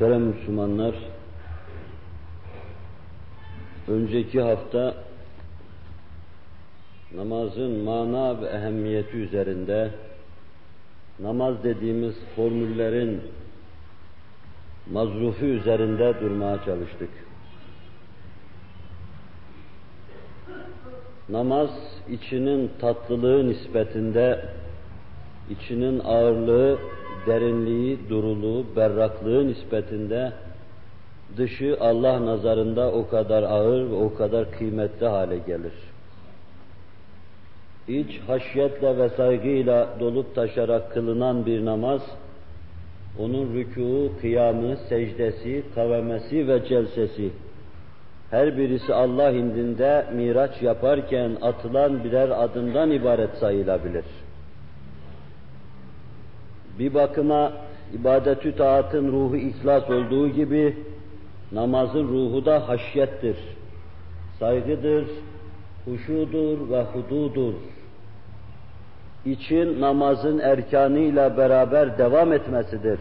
Muhterem Müslümanlar, önceki hafta namazın mana ve ehemmiyeti üzerinde namaz dediğimiz formüllerin mazrufu üzerinde durmaya çalıştık. Namaz içinin tatlılığı nispetinde içinin ağırlığı derinliği, duruluğu, berraklığı nispetinde dışı Allah nazarında o kadar ağır ve o kadar kıymetli hale gelir. İç haşyetle ve saygıyla dolup taşarak kılınan bir namaz, onun rükûu, kıyamı, secdesi, kavemesi ve celsesi, her birisi Allah indinde miraç yaparken atılan birer adımdan ibaret sayılabilir. Bir bakıma ibadetü taatın ruhu ihlas olduğu gibi namazın ruhu da haşyettir, saygıdır, huşudur ve hududur. İçin namazın erkanıyla beraber devam etmesidir.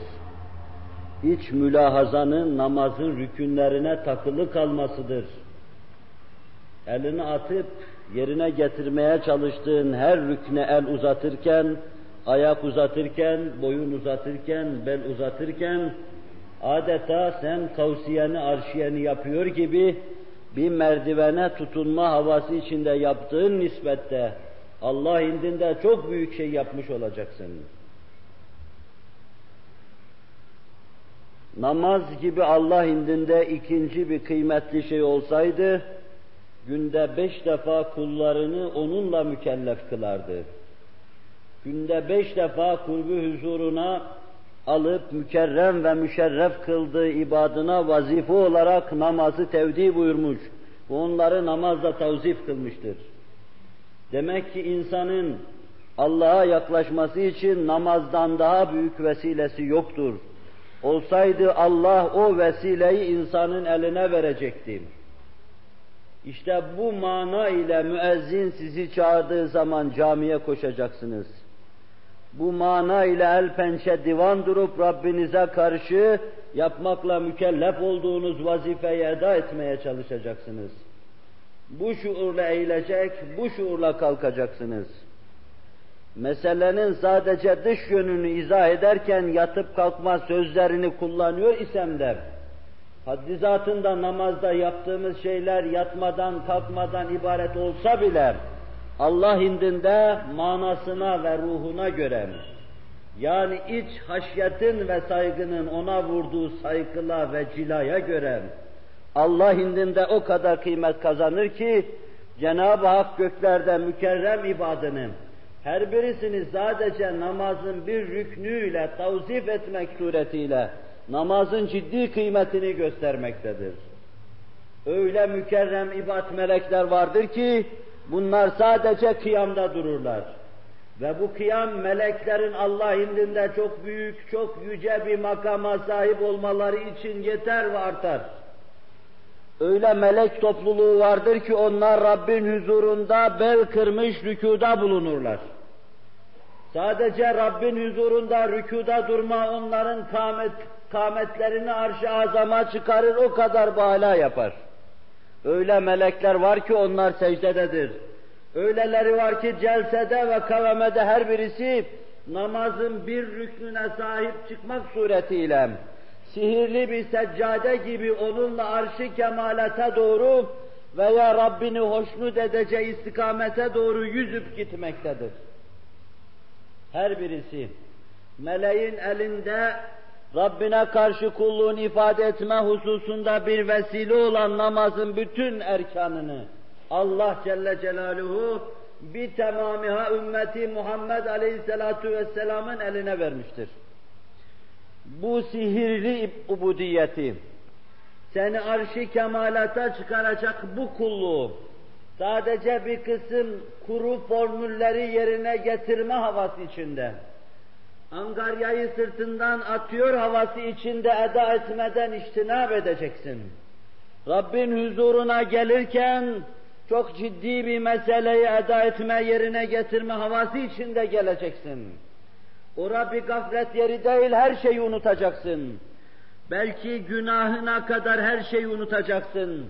İç mülahazanın namazın rükünlerine takılı kalmasıdır. Elini atıp yerine getirmeye çalıştığın her rükne el uzatırken, ayak uzatırken, boyun uzatırken, bel uzatırken adeta sen kavsiyeni, arşiyeni yapıyor gibi bir merdivene tutunma havası içinde yaptığın nispette Allah indinde çok büyük şey yapmış olacaksın. Namaz gibi Allah indinde ikinci bir kıymetli şey olsaydı, günde beş defa kullarını onunla mükellef kılardı günde beş defa kurbu huzuruna alıp mükerrem ve müşerref kıldığı ibadına vazife olarak namazı tevdi buyurmuş. Onları namazla tavzif kılmıştır. Demek ki insanın Allah'a yaklaşması için namazdan daha büyük vesilesi yoktur. Olsaydı Allah o vesileyi insanın eline verecekti. İşte bu mana ile müezzin sizi çağırdığı zaman camiye koşacaksınız bu mana ile el pençe divan durup Rabbinize karşı yapmakla mükellef olduğunuz vazifeyi eda etmeye çalışacaksınız. Bu şuurla eğilecek, bu şuurla kalkacaksınız. Meselenin sadece dış yönünü izah ederken yatıp kalkma sözlerini kullanıyor isem de, haddi zatında namazda yaptığımız şeyler yatmadan kalkmadan ibaret olsa bile, Allah indinde manasına ve ruhuna göre yani iç haşyetin ve saygının ona vurduğu saygıla ve cilaya göre Allah indinde o kadar kıymet kazanır ki Cenab-ı Hak göklerde mükerrem ibadının her birisini sadece namazın bir rüknüyle tavzif etmek suretiyle namazın ciddi kıymetini göstermektedir. Öyle mükerrem ibad melekler vardır ki Bunlar sadece kıyamda dururlar. Ve bu kıyam meleklerin Allah indinde çok büyük, çok yüce bir makama sahip olmaları için yeter ve artar. Öyle melek topluluğu vardır ki onlar Rabbin huzurunda bel kırmış rükuda bulunurlar. Sadece Rabbin huzurunda rükuda durma onların kâmet, kâmetlerini arş-ı azama çıkarır, o kadar bala yapar. Öyle melekler var ki onlar secdededir. Öyleleri var ki celsede ve kavemede her birisi namazın bir rüknüne sahip çıkmak suretiyle sihirli bir seccade gibi onunla arşı kemalete doğru veya Rabbini hoşnut edeceği istikamete doğru yüzüp gitmektedir. Her birisi meleğin elinde Rabbine karşı kulluğunu ifade etme hususunda bir vesile olan namazın bütün erkanını Allah Celle Celaluhu bir tamamiha ümmeti Muhammed Aleyhisselatu Vesselam'ın eline vermiştir. Bu sihirli ubudiyeti, seni arşi kemalata çıkaracak bu kulluğu, sadece bir kısım kuru formülleri yerine getirme havası içinde, Angaryayı sırtından atıyor havası içinde eda etmeden iştinab edeceksin. Rabbin huzuruna gelirken çok ciddi bir meseleyi eda etme yerine getirme havası içinde geleceksin. Ora bir gaflet yeri değil, her şeyi unutacaksın. Belki günahına kadar her şeyi unutacaksın.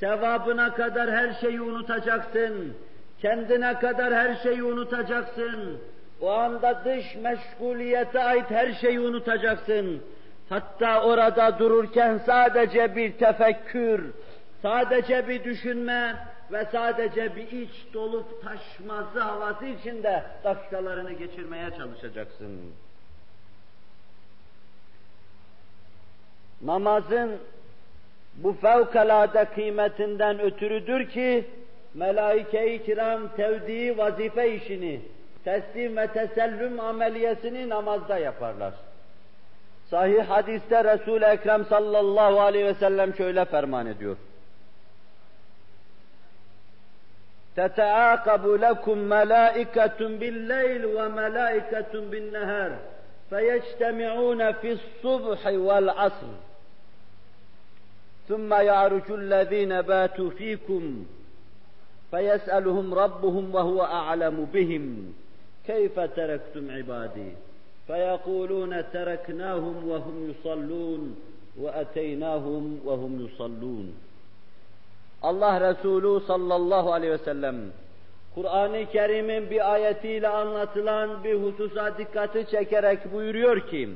Sevabına kadar her şeyi unutacaksın. Kendine kadar her şeyi unutacaksın. O anda dış meşguliyete ait her şeyi unutacaksın. Hatta orada dururken sadece bir tefekkür, sadece bir düşünme ve sadece bir iç dolup taşması havası içinde dakikalarını geçirmeye çalışacaksın. Namazın bu fevkalade kıymetinden ötürüdür ki melaike-i kiram tevdi vazife işini, teslim ve tesellüm ameliyesini namazda yaparlar. Sahih hadiste Resul-i Ekrem sallallahu aleyhi ve sellem şöyle ferman ediyor. تتعاقب لكم ملائكة بالليل وملائكة بالنهار فيجتمعون في الصبح والعصر ثم يعرج الذين باتوا فيكم فيسألهم ربهم وهو أعلم بهم كيف تركتم عبادي فيقولون تركناهم وهم يصلون وأتيناهم وهم يصلون Allah Resulü sallallahu aleyhi ve sellem Kur'an-ı Kerim'in bir ayetiyle anlatılan bir hususa dikkati çekerek buyuruyor ki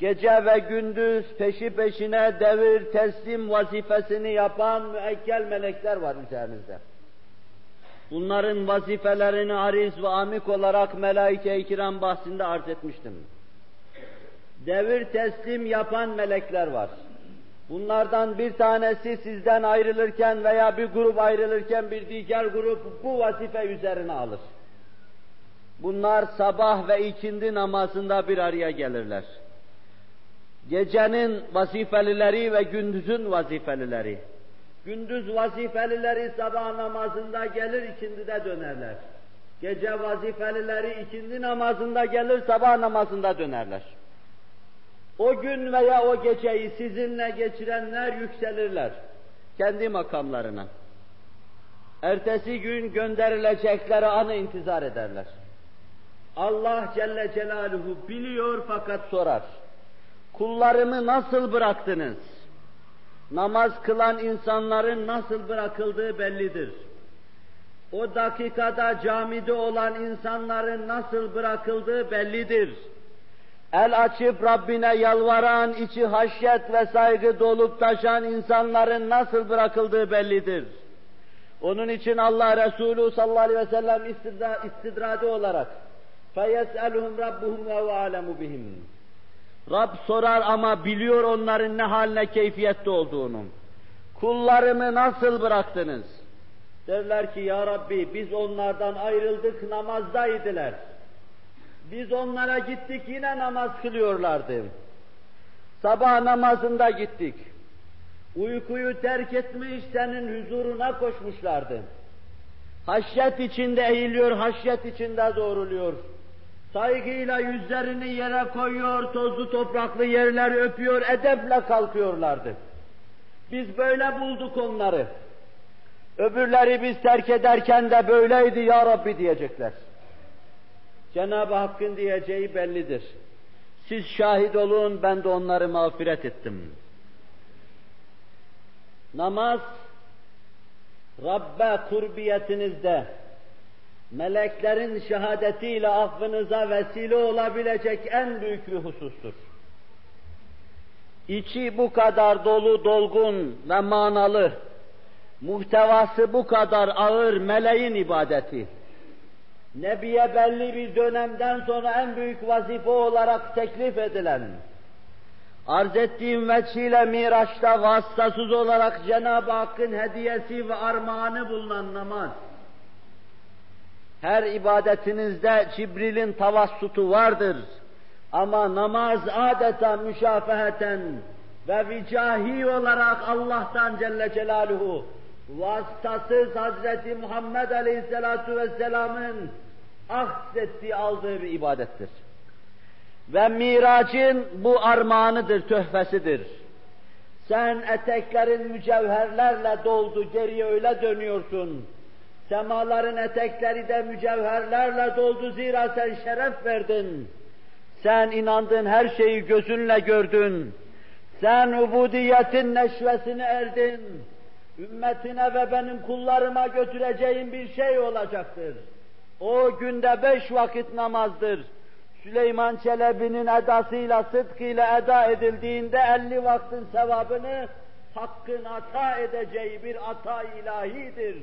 gece ve gündüz peşi peşine devir teslim vazifesini yapan müekkel melekler var üzerinizde. Bunların vazifelerini ariz ve amik olarak melaike-i kiram bahsinde arz etmiştim. Devir teslim yapan melekler var. Bunlardan bir tanesi sizden ayrılırken veya bir grup ayrılırken bir diğer grup bu vazife üzerine alır. Bunlar sabah ve ikindi namazında bir araya gelirler. Gecenin vazifelileri ve gündüzün vazifelileri. Gündüz vazifelileri sabah namazında gelir, ikindi de dönerler. Gece vazifelileri ikindi namazında gelir, sabah namazında dönerler. O gün veya o geceyi sizinle geçirenler yükselirler kendi makamlarına. Ertesi gün gönderilecekleri anı intizar ederler. Allah Celle Celaluhu biliyor fakat sorar. Kullarımı nasıl bıraktınız? Namaz kılan insanların nasıl bırakıldığı bellidir. O dakikada camide olan insanların nasıl bırakıldığı bellidir el açıp Rabbine yalvaran, içi haşyet ve saygı dolup taşan insanların nasıl bırakıldığı bellidir. Onun için Allah Resulü sallallahu aleyhi ve sellem istidra, istidradi olarak فَيَسْأَلُهُمْ رَبُّهُمْ وَهُ عَلَمُ بِهِمْ Rab sorar ama biliyor onların ne haline keyfiyette olduğunu. Kullarımı nasıl bıraktınız? Derler ki ya Rabbi biz onlardan ayrıldık namazdaydılar. Biz onlara gittik yine namaz kılıyorlardı. Sabah namazında gittik. Uykuyu terk etmiş senin huzuruna koşmuşlardı. Haşyet içinde eğiliyor, haşyet içinde doğruluyor. Saygıyla yüzlerini yere koyuyor, tozlu topraklı yerler öpüyor, edeple kalkıyorlardı. Biz böyle bulduk onları. Öbürleri biz terk ederken de böyleydi ya Rabbi diyecekler. Cenab-ı Hakk'ın diyeceği bellidir. Siz şahit olun, ben de onları mağfiret ettim. Namaz, Rabbe kurbiyetinizde, meleklerin şehadetiyle affınıza vesile olabilecek en büyük bir husustur. İçi bu kadar dolu, dolgun ve manalı, muhtevası bu kadar ağır meleğin ibadeti. Nebiye belli bir dönemden sonra en büyük vazife olarak teklif edilen, arz ettiğim veçile Miraç'ta vasıtasız olarak Cenab-ı Hakk'ın hediyesi ve armağanı bulunan namaz, her ibadetinizde Cibril'in tavassutu vardır. Ama namaz adeta müşafeheten ve vicahi olarak Allah'tan Celle Celaluhu vasıtasız Hazreti Muhammed Aleyhisselatu Vesselam'ın ahsettiği aldığı bir ibadettir. Ve miracın bu armağanıdır, töhfesidir. Sen eteklerin mücevherlerle doldu, geriye öyle dönüyorsun. Semaların etekleri de mücevherlerle doldu, zira sen şeref verdin. Sen inandığın her şeyi gözünle gördün. Sen ubudiyetin neşvesini erdin. Ümmetine ve benim kullarıma götüreceğin bir şey olacaktır. O günde beş vakit namazdır. Süleyman Çelebi'nin edasıyla, sıdkıyla eda edildiğinde elli vaktin sevabını Hakkın ata edeceği bir ata ilahidir.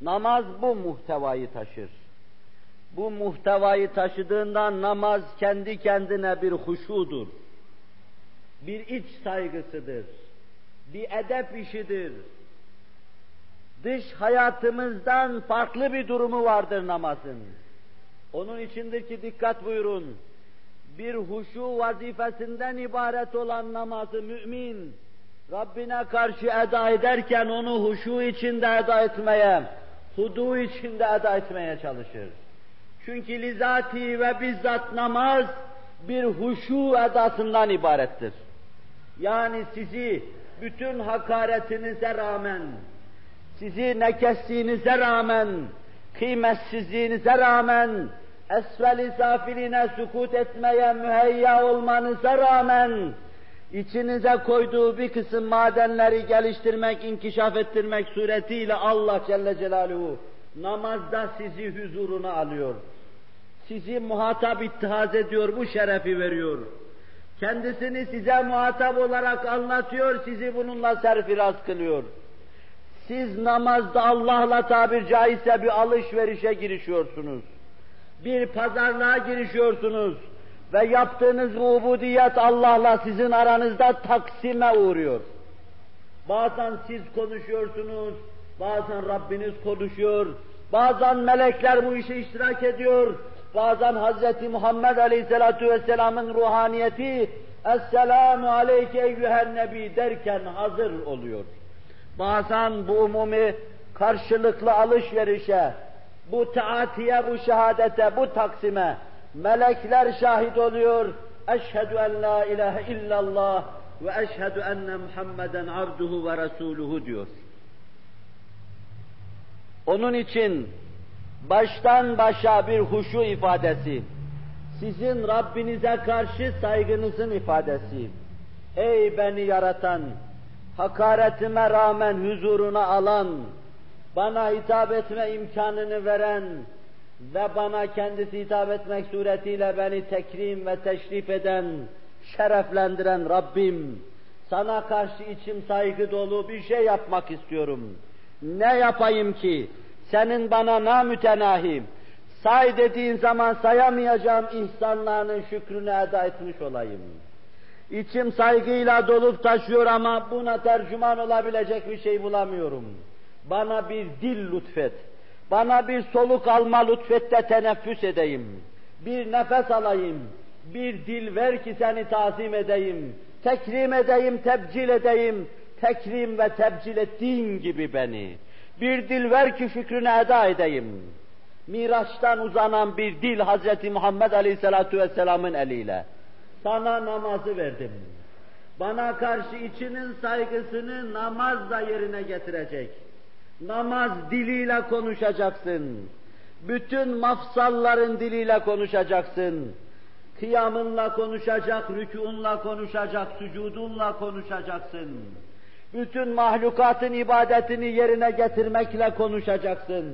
Namaz bu muhtevayı taşır. Bu muhtevayı taşıdığından namaz kendi kendine bir huşudur. Bir iç saygısıdır. Bir edep işidir. Dış hayatımızdan farklı bir durumu vardır namazın. Onun içindir ki dikkat buyurun. Bir huşu vazifesinden ibaret olan namazı mümin, Rabbine karşı eda ederken onu huşu içinde eda etmeye, hudu içinde eda etmeye çalışır. Çünkü lizati ve bizzat namaz bir huşu edasından ibarettir. Yani sizi bütün hakaretinize rağmen, sizi nekesliğinize rağmen, kıymetsizliğinize rağmen, esveli safiline sukut etmeye müheyya olmanıza rağmen, içinize koyduğu bir kısım madenleri geliştirmek, inkişaf ettirmek suretiyle Allah Celle Celaluhu namazda sizi huzuruna alıyor. Sizi muhatap ittihaz ediyor, bu şerefi veriyor. Kendisini size muhatap olarak anlatıyor, sizi bununla serfiraz kılıyor. Siz namazda Allah'la tabir caizse bir alışverişe girişiyorsunuz. Bir pazarlığa girişiyorsunuz. Ve yaptığınız bu ubudiyet Allah'la sizin aranızda taksime uğruyor. Bazen siz konuşuyorsunuz, bazen Rabbiniz konuşuyor, bazen melekler bu işe iştirak ediyor, bazen Hz. Muhammed Aleyhisselatü Vesselam'ın ruhaniyeti Esselamu aleyke eyyühen nebi derken hazır oluyor. Bazen bu umumi karşılıklı alışverişe, bu taatiye, bu şehadete, bu taksime melekler şahit oluyor. Eşhedü en la ilahe illallah ve eşhedü enne Muhammeden abduhu ve resuluhu diyor. Onun için baştan başa bir huşu ifadesi, sizin Rabbinize karşı saygınızın ifadesi. Ey beni yaratan, hakaretime rağmen huzuruna alan, bana hitap etme imkanını veren ve bana kendisi hitap etmek suretiyle beni tekrim ve teşrif eden, şereflendiren Rabbim, sana karşı içim saygı dolu bir şey yapmak istiyorum. Ne yapayım ki? Senin bana namütenahi, say dediğin zaman sayamayacağım ihsanlarının şükrünü eda etmiş olayım. İçim saygıyla dolup taşıyor ama buna tercüman olabilecek bir şey bulamıyorum. Bana bir dil lütfet, bana bir soluk alma lütfet de teneffüs edeyim. Bir nefes alayım, bir dil ver ki seni tazim edeyim, tekrim edeyim, tebcil edeyim, tekrim ve tebcil ettiğin gibi beni. Bir dil ver ki şükrünü eda edeyim. Miraçtan uzanan bir dil Hz. Muhammed Aleyhisselatü Vesselam'ın eliyle. Sana namazı verdim. Bana karşı içinin saygısını namazla yerine getirecek. Namaz diliyle konuşacaksın. Bütün mafsalların diliyle konuşacaksın. Kıyamınla konuşacak, rükûnla konuşacak, sücudunla konuşacaksın. Bütün mahlukatın ibadetini yerine getirmekle konuşacaksın.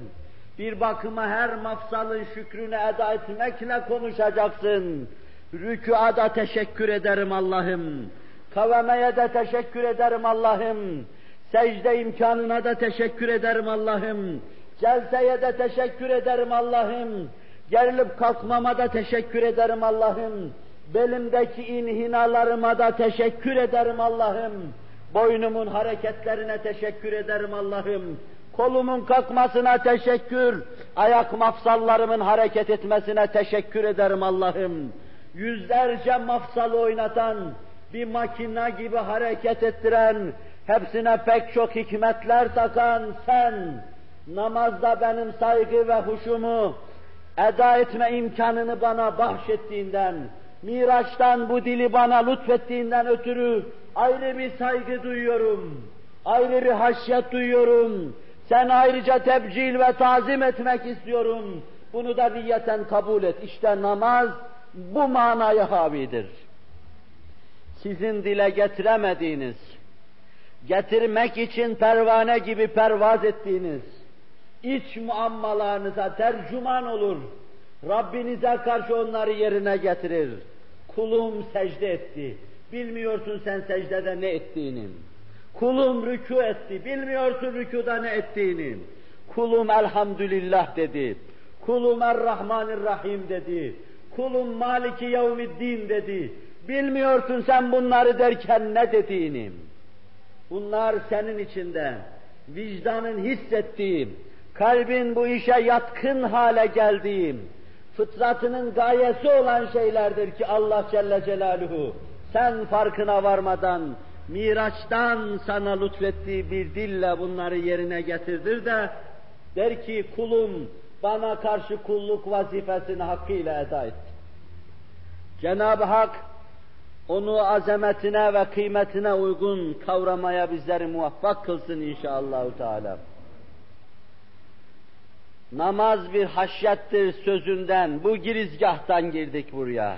Bir bakıma her mafsalın şükrünü eda etmekle konuşacaksın. Rükûa da teşekkür ederim Allah'ım. Kavemeye de teşekkür ederim Allah'ım. Secde imkanına da teşekkür ederim Allah'ım. Celseye de teşekkür ederim Allah'ım. Gerilip kalkmama da teşekkür ederim Allah'ım. Belimdeki inhinalarıma da teşekkür ederim Allah'ım. Boynumun hareketlerine teşekkür ederim Allah'ım. Kolumun kalkmasına teşekkür, ayak mafsallarımın hareket etmesine teşekkür ederim Allah'ım. Yüzlerce mafsal oynatan, bir makina gibi hareket ettiren, hepsine pek çok hikmetler takan sen, namazda benim saygı ve huşumu eda etme imkanını bana bahşettiğinden, Miraç'tan bu dili bana lütfettiğinden ötürü ayrı bir saygı duyuyorum, ayrı bir haşyet duyuyorum, sen ayrıca tebcil ve tazim etmek istiyorum. Bunu da niyeten kabul et. İşte namaz bu manaya havidir. sizin dile getiremediğiniz, getirmek için pervane gibi pervaz ettiğiniz, iç muammalarınıza tercüman olur, Rabbinize karşı onları yerine getirir. Kulum secde etti, bilmiyorsun sen secdede ne ettiğini. Kulum rükû etti, bilmiyorsun rükuda ne ettiğini. Kulum elhamdülillah dedi. Kulum er-Rahmanir-Rahim dedi. Kulum Maliki Yevmiddin dedi. Bilmiyorsun sen bunları derken ne dediğini. Bunlar senin içinde vicdanın hissettiği, kalbin bu işe yatkın hale geldiği, fıtratının gayesi olan şeylerdir ki Allah Celle Celaluhu sen farkına varmadan Miraç'tan sana lütfettiği bir dille bunları yerine getirdir de der ki kulum bana karşı kulluk vazifesini hakkıyla eda et. Cenab-ı Hak onu azametine ve kıymetine uygun kavramaya bizleri muvaffak kılsın inşallah Teala. Namaz bir haşyettir sözünden, bu girizgahtan girdik buraya.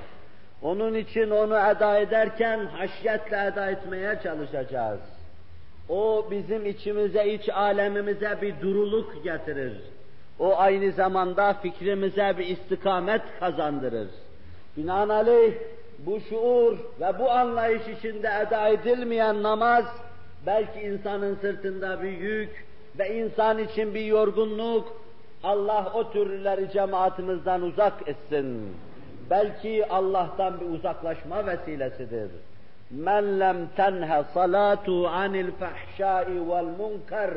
Onun için onu eda ederken haşyetle eda etmeye çalışacağız. O bizim içimize, iç alemimize bir duruluk getirir. O aynı zamanda fikrimize bir istikamet kazandırır. Binaenaleyh bu şuur ve bu anlayış içinde eda edilmeyen namaz belki insanın sırtında bir yük ve insan için bir yorgunluk. Allah o türleri cemaatimizden uzak etsin. Belki Allah'tan bir uzaklaşma vesilesidir. Men lem tenhe salatu anil fahşai vel munkar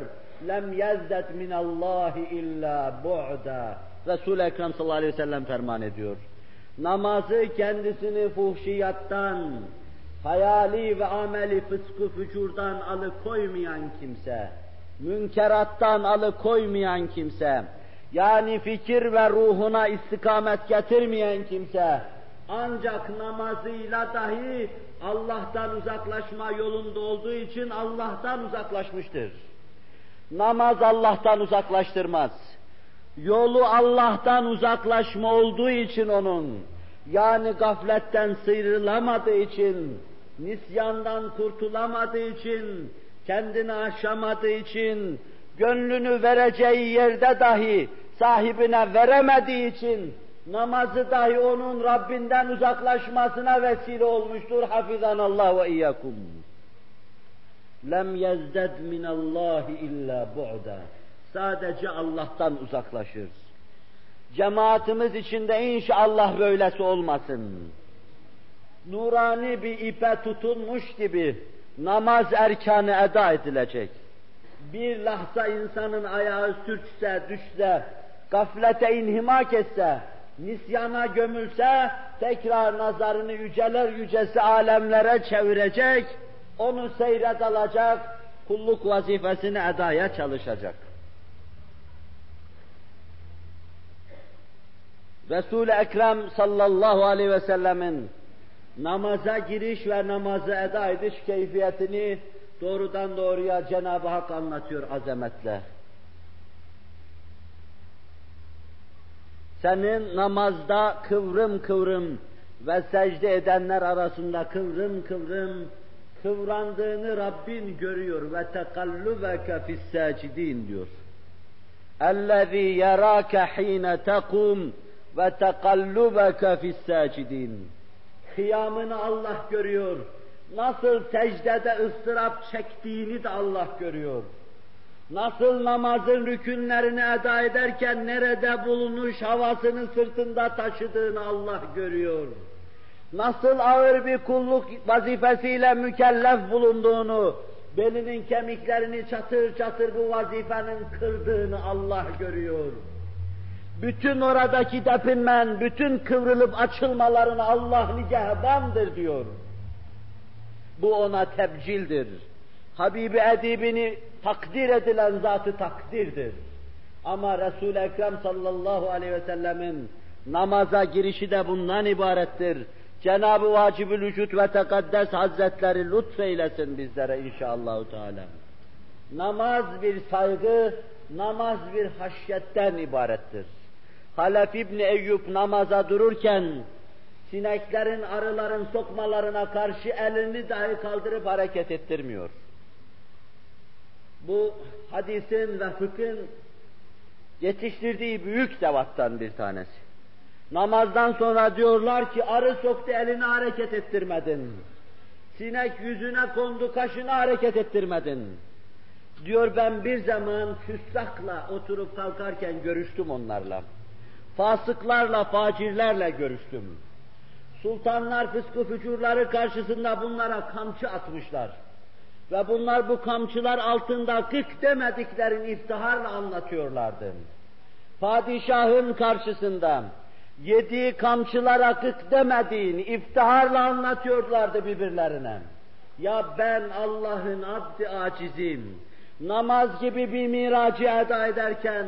lem yazdet min Allah illa bu'da. Resul-i Ekrem sallallahu aleyhi ve sellem ferman ediyor. Namazı kendisini fuhşiyattan, hayali ve ameli fıskı fücurdan alıkoymayan kimse, münkerattan alıkoymayan kimse, yani fikir ve ruhuna istikamet getirmeyen kimse, ancak namazıyla dahi Allah'tan uzaklaşma yolunda olduğu için Allah'tan uzaklaşmıştır. Namaz Allah'tan uzaklaştırmaz. Yolu Allah'tan uzaklaşma olduğu için onun, yani gafletten sıyrılamadığı için, nisyandan kurtulamadığı için, kendini aşamadığı için, gönlünü vereceği yerde dahi sahibine veremediği için namazı dahi onun Rabbinden uzaklaşmasına vesile olmuştur. Hafizan Allah ve iyyakum. Lem yezded min Allah illa bu'da. Sadece Allah'tan uzaklaşır. Cemaatimiz içinde inşallah böylesi olmasın. Nurani bir ipe tutunmuş gibi namaz erkanı eda edilecek. Bir lahza insanın ayağı sürçse, düşse, gaflete inhimak etse, nisyana gömülse, tekrar nazarını yüceler yücesi alemlere çevirecek, onu seyret alacak, kulluk vazifesini edaya çalışacak. Resul-i Ekrem sallallahu aleyhi ve sellemin namaza giriş ve namazı eda ediş keyfiyetini doğrudan doğruya Cenab-ı Hak anlatıyor azametle. Senin namazda kıvrım kıvrım ve secde edenler arasında kıvrım kıvrım kıvrandığını Rabbin görüyor ve tekallubeke fis-sacidin diyor. Ellezî yerâke hîne tekum ve tekallubeke fis-sacidin. Kıyamını Allah görüyor. Nasıl secdede ıstırap çektiğini de Allah görüyor. Nasıl namazın rükünlerini eda ederken nerede bulunuş havasını sırtında taşıdığını Allah görüyor. Nasıl ağır bir kulluk vazifesiyle mükellef bulunduğunu, belinin kemiklerini çatır çatır bu vazifenin kırdığını Allah görüyor. Bütün oradaki depinmen, bütün kıvrılıp açılmalarını Allah nigehbandır diyor. Bu ona tebcildir. Habibi edibini takdir edilen zatı takdirdir. Ama Resul-i Ekrem sallallahu aleyhi ve sellemin namaza girişi de bundan ibarettir. Cenab-ı Vacibül Vücut ve Tekaddes Hazretleri lütfeylesin bizlere inşallah Teala. Namaz bir saygı, namaz bir haşyetten ibarettir. Halef İbni Eyyub namaza dururken sineklerin, arıların sokmalarına karşı elini dahi kaldırıp hareket ettirmiyor. Bu hadisin ve fıkhın yetiştirdiği büyük zevattan bir tanesi. Namazdan sonra diyorlar ki arı soktu elini hareket ettirmedin. Sinek yüzüne kondu kaşını hareket ettirmedin. Diyor ben bir zaman füssakla oturup kalkarken görüştüm onlarla. Fasıklarla, facirlerle görüştüm. Sultanlar fıskı fücurları karşısında bunlara kamçı atmışlar. Ve bunlar bu kamçılar altında gık demediklerini iftiharla anlatıyorlardı. Padişahın karşısında yediği kamçılara gık demediğini iftiharla anlatıyorlardı birbirlerine. Ya ben Allah'ın abdi acizim, namaz gibi bir miracı eda ederken,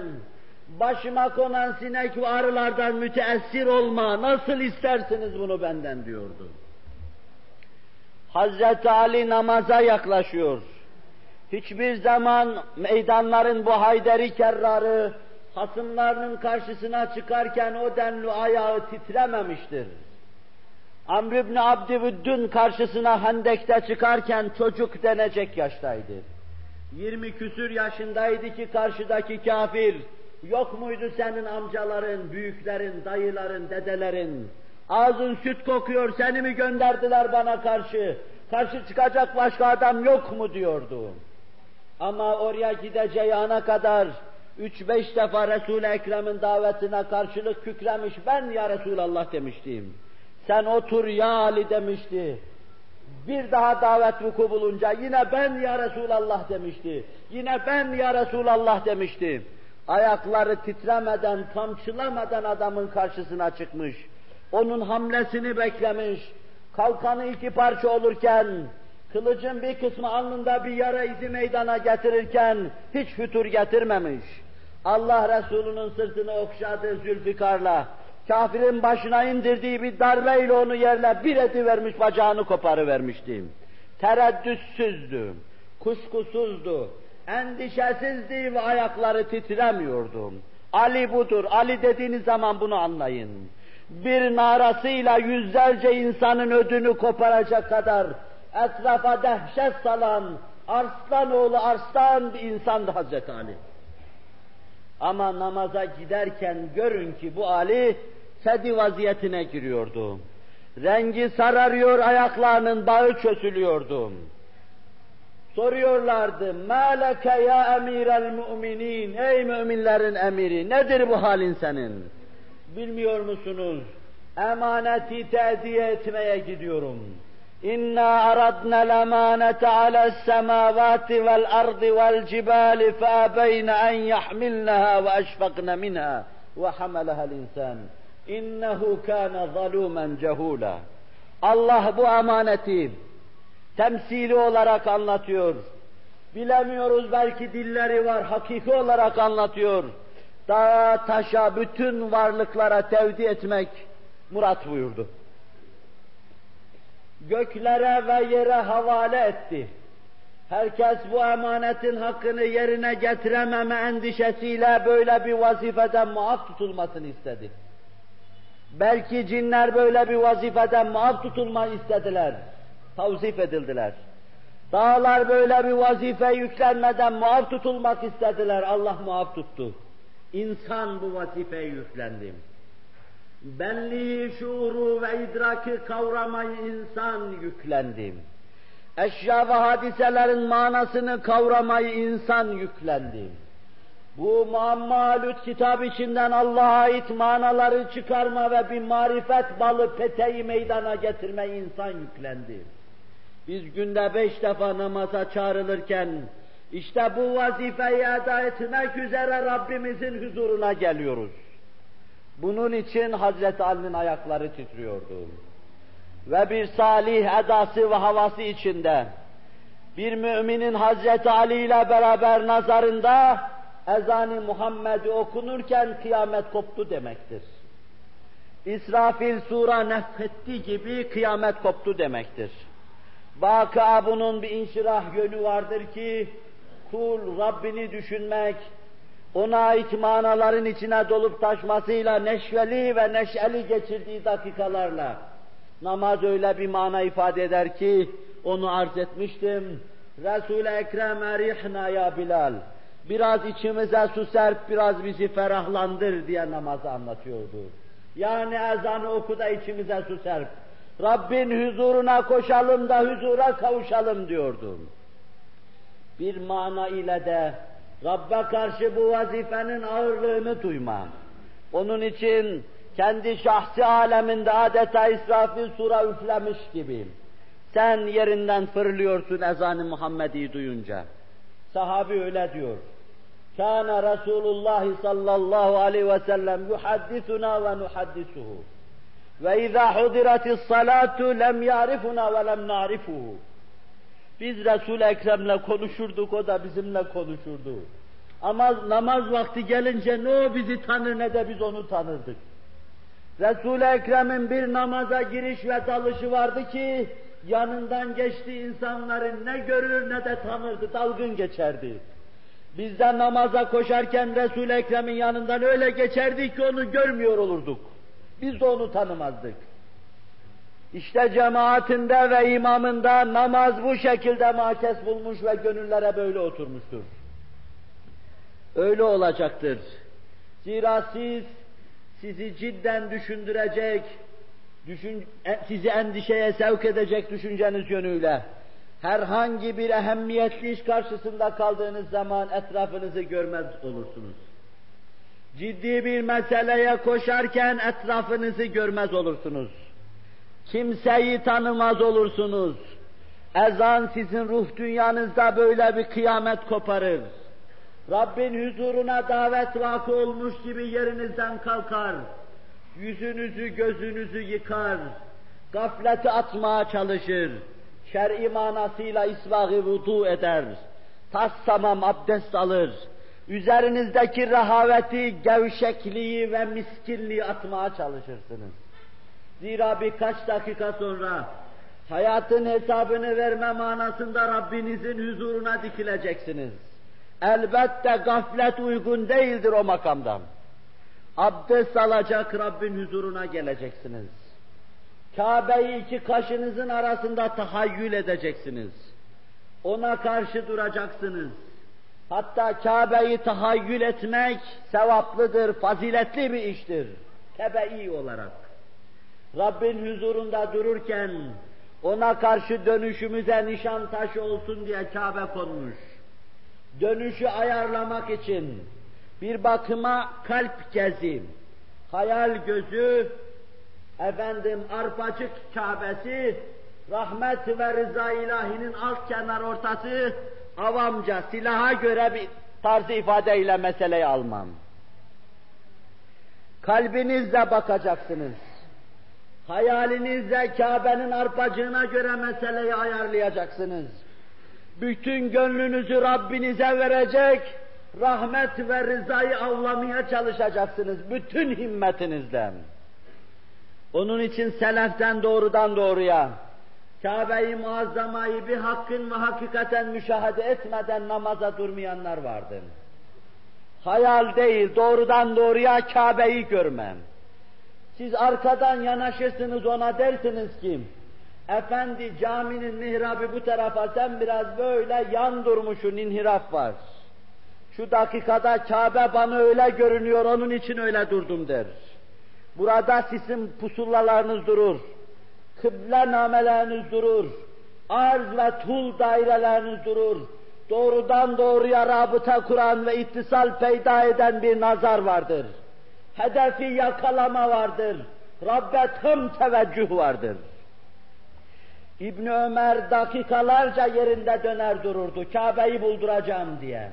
başıma konan sinek ve arılardan müteessir olma, nasıl istersiniz bunu benden diyordu. Hazreti Ali namaza yaklaşıyor. Hiçbir zaman meydanların bu hayderi kerrarı, hasımlarının karşısına çıkarken o denli ayağı titrememiştir. Amr ibn Abdüvüddün karşısına Hendek'te çıkarken çocuk denecek yaştaydı. 20 küsür yaşındaydı ki karşıdaki kafir, yok muydu senin amcaların, büyüklerin, dayıların, dedelerin, ağzın süt kokuyor seni mi gönderdiler bana karşı, karşı çıkacak başka adam yok mu diyordu. Ama oraya gideceği ana kadar üç beş defa Resul-i Ekrem'in davetine karşılık kükremiş, ben ya Resulallah demiştim. Sen otur ya Ali demişti. Bir daha davet vuku bulunca yine ben ya Resulallah demişti. Yine ben ya Resulallah demişti. Ayakları titremeden, kamçılamadan adamın karşısına çıkmış. Onun hamlesini beklemiş. Kalkanı iki parça olurken, kılıcın bir kısmı alnında bir yara izi meydana getirirken hiç fütur getirmemiş. Allah Resulü'nün sırtını okşadığı zülfikarla, kafirin başına indirdiği bir darbeyle onu yerle bir eti vermiş, bacağını koparıvermişti. Tereddütsüzdü, kuşkusuzdu, endişesizdi ve ayakları titremiyordu. Ali budur, Ali dediğiniz zaman bunu anlayın. Bir narasıyla yüzlerce insanın ödünü koparacak kadar etrafa dehşet salan arslan oğlu arslan bir insandı Hazreti Ali. Ama namaza giderken görün ki bu Ali sedi vaziyetine giriyordu. Rengi sararıyor, ayaklarının bağı çözülüyordu. Soruyorlardı, مَالَكَ ya emirel müminin, ey müminlerin emiri, nedir bu halin senin? Bilmiyor musunuz? Emaneti tediye etmeye gidiyorum. İnna aradna l-emanete ale's-semavati vel-ardi vel-cibali fe-ebeyne en yahmilnaha ve eşfakna minha ve hamalaha l-insan. İnnehu kana zalumen cehula. Allah bu emaneti temsili olarak anlatıyor. Bilemiyoruz belki dilleri var, hakiki olarak anlatıyor. Dağa, taşa, bütün varlıklara tevdi etmek murat buyurdu. Göklere ve yere havale etti. Herkes bu emanetin hakkını yerine getirememe endişesiyle böyle bir vazifeden muaf tutulmasını istedi. Belki cinler böyle bir vazifeden muaf tutulma istediler. Tavzif edildiler. Dağlar böyle bir vazife yüklenmeden muaf tutulmak istediler. Allah muaf tuttu. İnsan bu vazifeye yüklendi. Benliği, şuuru ve idraki kavramayı insan yüklendi. Eşya ve hadiselerin manasını kavramayı insan yüklendi. Bu muammalüt kitap içinden Allah'a ait manaları çıkarma ve bir marifet balı peteği meydana getirme insan yüklendi. Biz günde beş defa namaza çağrılırken, işte bu vazifeyi eda etmek üzere Rabbimizin huzuruna geliyoruz. Bunun için Hazreti Ali'nin ayakları titriyordu. Ve bir salih edası ve havası içinde, bir müminin Hazreti Ali ile beraber nazarında ezan-ı Muhammed'i okunurken kıyamet koptu demektir. İsrafil sura nefhetti gibi kıyamet koptu demektir. Vaka bunun bir inşirah yönü vardır ki, kul Rabbini düşünmek, ona ait manaların içine dolup taşmasıyla neşveli ve neşeli geçirdiği dakikalarla Namaz öyle bir mana ifade eder ki, onu arz etmiştim. Resul-i Ekrem erihna ya Bilal. Biraz içimize su serp, biraz bizi ferahlandır diye namazı anlatıyordu. Yani ezanı oku da içimize su serp. Rabbin huzuruna koşalım da huzura kavuşalım diyordu. Bir mana ile de Rabbe karşı bu vazifenin ağırlığını duyma. Onun için kendi şahsi aleminde adeta İsrafil sura üflemiş gibi. Sen yerinden fırlıyorsun ezanı Muhammed'i duyunca. Sahabi öyle diyor. Kana Resulullah sallallahu aleyhi ve sellem yuhaddisuna ve nuhaddisuhu. Ve izâ hudiratis salatu lem yarifuna ve lem narifuhu. Biz Resul-i Ekrem'le konuşurduk, o da bizimle konuşurdu. Ama namaz vakti gelince ne o bizi tanır ne de biz onu tanırdık. Resul-i Ekrem'in bir namaza giriş ve dalışı vardı ki, yanından geçtiği insanların ne görür ne de tanırdı, dalgın geçerdi. Biz de namaza koşarken Resul-i Ekrem'in yanından öyle geçerdik ki onu görmüyor olurduk. Biz de onu tanımazdık. İşte cemaatinde ve imamında namaz bu şekilde makes bulmuş ve gönüllere böyle oturmuştur. Öyle olacaktır. Zira siz sizi cidden düşündürecek, düşün, e, sizi endişeye sevk edecek düşünceniz yönüyle herhangi bir ehemmiyetli iş karşısında kaldığınız zaman etrafınızı görmez olursunuz. Ciddi bir meseleye koşarken etrafınızı görmez olursunuz. Kimseyi tanımaz olursunuz. Ezan sizin ruh dünyanızda böyle bir kıyamet koparır. Rabbin huzuruna davet vakı olmuş gibi yerinizden kalkar. Yüzünüzü gözünüzü yıkar. Gafleti atmaya çalışır. Şer'i manasıyla isvagı vudu eder. Tas tamam abdest alır. Üzerinizdeki rehaveti, gevşekliği ve miskinliği atmaya çalışırsınız. Zira birkaç dakika sonra hayatın hesabını verme manasında Rabbinizin huzuruna dikileceksiniz. Elbette gaflet uygun değildir o makamdan. Abdest alacak Rabbin huzuruna geleceksiniz. Kabe'yi iki kaşınızın arasında tahayyül edeceksiniz. Ona karşı duracaksınız. Hatta Kabe'yi tahayyül etmek sevaplıdır, faziletli bir iştir. Tebei olarak. Rabbin huzurunda dururken ona karşı dönüşümüze nişan taşı olsun diye Kabe konmuş. Dönüşü ayarlamak için bir bakıma kalp gezi, hayal gözü, efendim arpacık Kabe'si, rahmet ve rıza ilahinin alt kenar ortası, avamca silaha göre bir tarzı ifadeyle meseleyi almam. Kalbinizle bakacaksınız. Hayalinizle Kabe'nin arpacığına göre meseleyi ayarlayacaksınız. Bütün gönlünüzü Rabbinize verecek, rahmet ve rızayı avlamaya çalışacaksınız bütün himmetinizle. Onun için seleften doğrudan doğruya Kabe-i Muazzama'yı bir hakkın ve hakikaten müşahede etmeden namaza durmayanlar vardı. Hayal değil, doğrudan doğruya Kabe'yi görmem. Siz arkadan yanaşırsınız ona dersiniz ki, Efendi caminin mihrabı bu tarafa sen biraz böyle yan durmuşun inhiraf var. Şu dakikada Kabe bana öyle görünüyor onun için öyle durdum der. Burada sizin pusullalarınız durur. Kıble nameleriniz durur. Arz ve tul daireleriniz durur. Doğrudan doğruya rabıta kuran ve ittisal peyda eden bir nazar vardır. Hedefi yakalama vardır. Rabbe tam teveccüh vardır. İbn Ömer dakikalarca yerinde döner dururdu. Kabe'yi bulduracağım diye.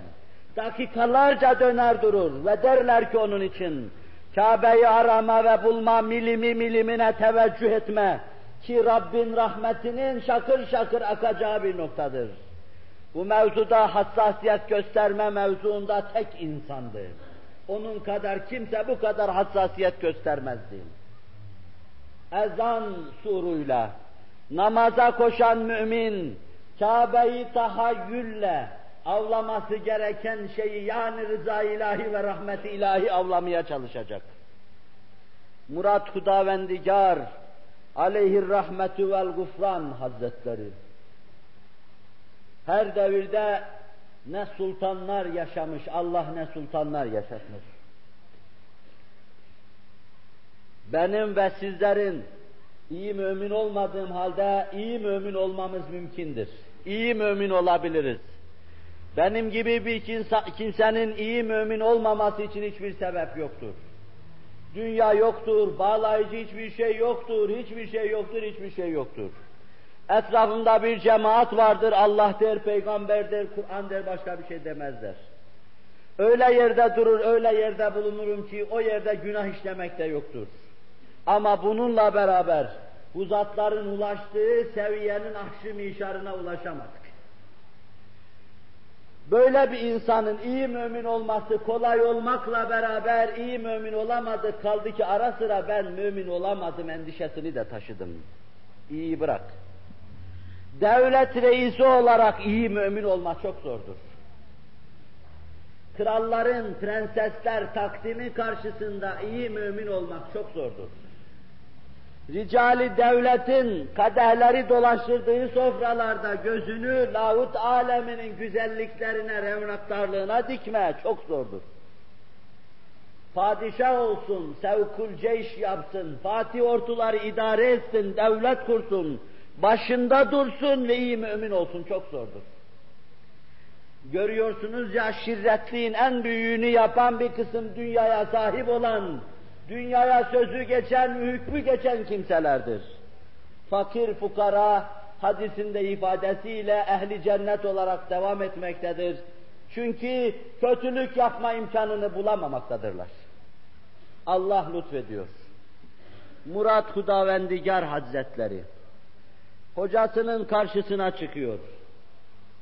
Dakikalarca döner durur ve derler ki onun için Kabe'yi arama ve bulma milimi milimine teveccüh etme ki Rabbin rahmetinin şakır şakır akacağı bir noktadır. Bu mevzuda hassasiyet gösterme mevzuunda tek insandı. Onun kadar kimse bu kadar hassasiyet göstermezdi. Ezan suruyla namaza koşan mümin Kabe'yi tahayyülle avlaması gereken şeyi yani rıza ilahi ve rahmeti ilahi avlamaya çalışacak. Murat Hudavendigar aleyhir rahmetü vel gufran hazretleri. Her devirde ne sultanlar yaşamış, Allah ne sultanlar yaşatmış. Benim ve sizlerin iyi mümin olmadığım halde iyi mümin olmamız mümkündür. İyi mümin olabiliriz. Benim gibi bir kimsenin iyi mümin olmaması için hiçbir sebep yoktur. Dünya yoktur, bağlayıcı hiçbir şey yoktur, hiçbir şey yoktur, hiçbir şey yoktur. Etrafımda bir cemaat vardır, Allah der, peygamber der, Kur'an der, başka bir şey demezler. Öyle yerde durur, öyle yerde bulunurum ki o yerde günah işlemek de yoktur. Ama bununla beraber bu zatların ulaştığı seviyenin ahşi mişarına ulaşamadık. Böyle bir insanın iyi mümin olması kolay olmakla beraber iyi mümin olamadı. Kaldı ki ara sıra ben mümin olamadım endişesini de taşıdım. İyi bırak. Devlet reisi olarak iyi mümin olmak çok zordur. Kralların, prensesler takdimi karşısında iyi mümin olmak çok zordur. Ricali devletin kadehleri dolaştırdığı sofralarda gözünü lahut aleminin güzelliklerine, revnaktarlığına dikme çok zordur. Padişah olsun, sevkul ceyş yapsın, Fatih ortuları idare etsin, devlet kursun, başında dursun ve iyi mümin olsun çok zordur. Görüyorsunuz ya şirretliğin en büyüğünü yapan bir kısım dünyaya sahip olan, dünyaya sözü geçen, hükmü geçen kimselerdir. Fakir fukara hadisinde ifadesiyle ehli cennet olarak devam etmektedir. Çünkü kötülük yapma imkanını bulamamaktadırlar. Allah lütfediyor. Murat Hudavendigar Hazretleri hocasının karşısına çıkıyor.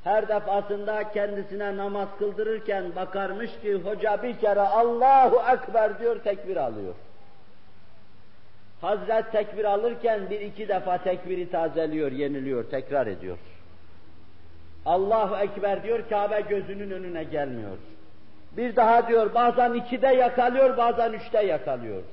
Her defasında kendisine namaz kıldırırken bakarmış ki hoca bir kere Allahu Ekber diyor tekbir alıyor. Hazret tekbir alırken bir iki defa tekbiri tazeliyor, yeniliyor, tekrar ediyor. Allahu Ekber diyor, Kabe gözünün önüne gelmiyor. Bir daha diyor, bazen ikide yakalıyor, bazen üçte yakalıyor.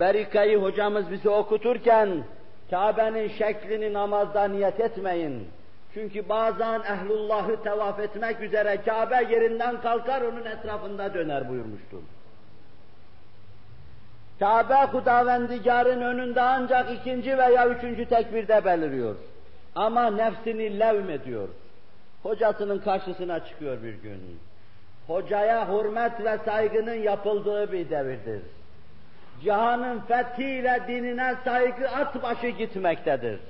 Berikayı hocamız bize okuturken, Kabe'nin şeklini namazda niyet etmeyin. Çünkü bazen ehlullahı tevaf etmek üzere Kabe yerinden kalkar onun etrafında döner buyurmuştur. Kabe hudavendigarın önünde ancak ikinci veya üçüncü tekbirde beliriyor. Ama nefsini levm ediyor. Hocasının karşısına çıkıyor bir gün. Hocaya hürmet ve saygının yapıldığı bir devirdir. Cihanın fethiyle dinine saygı at başı gitmektedir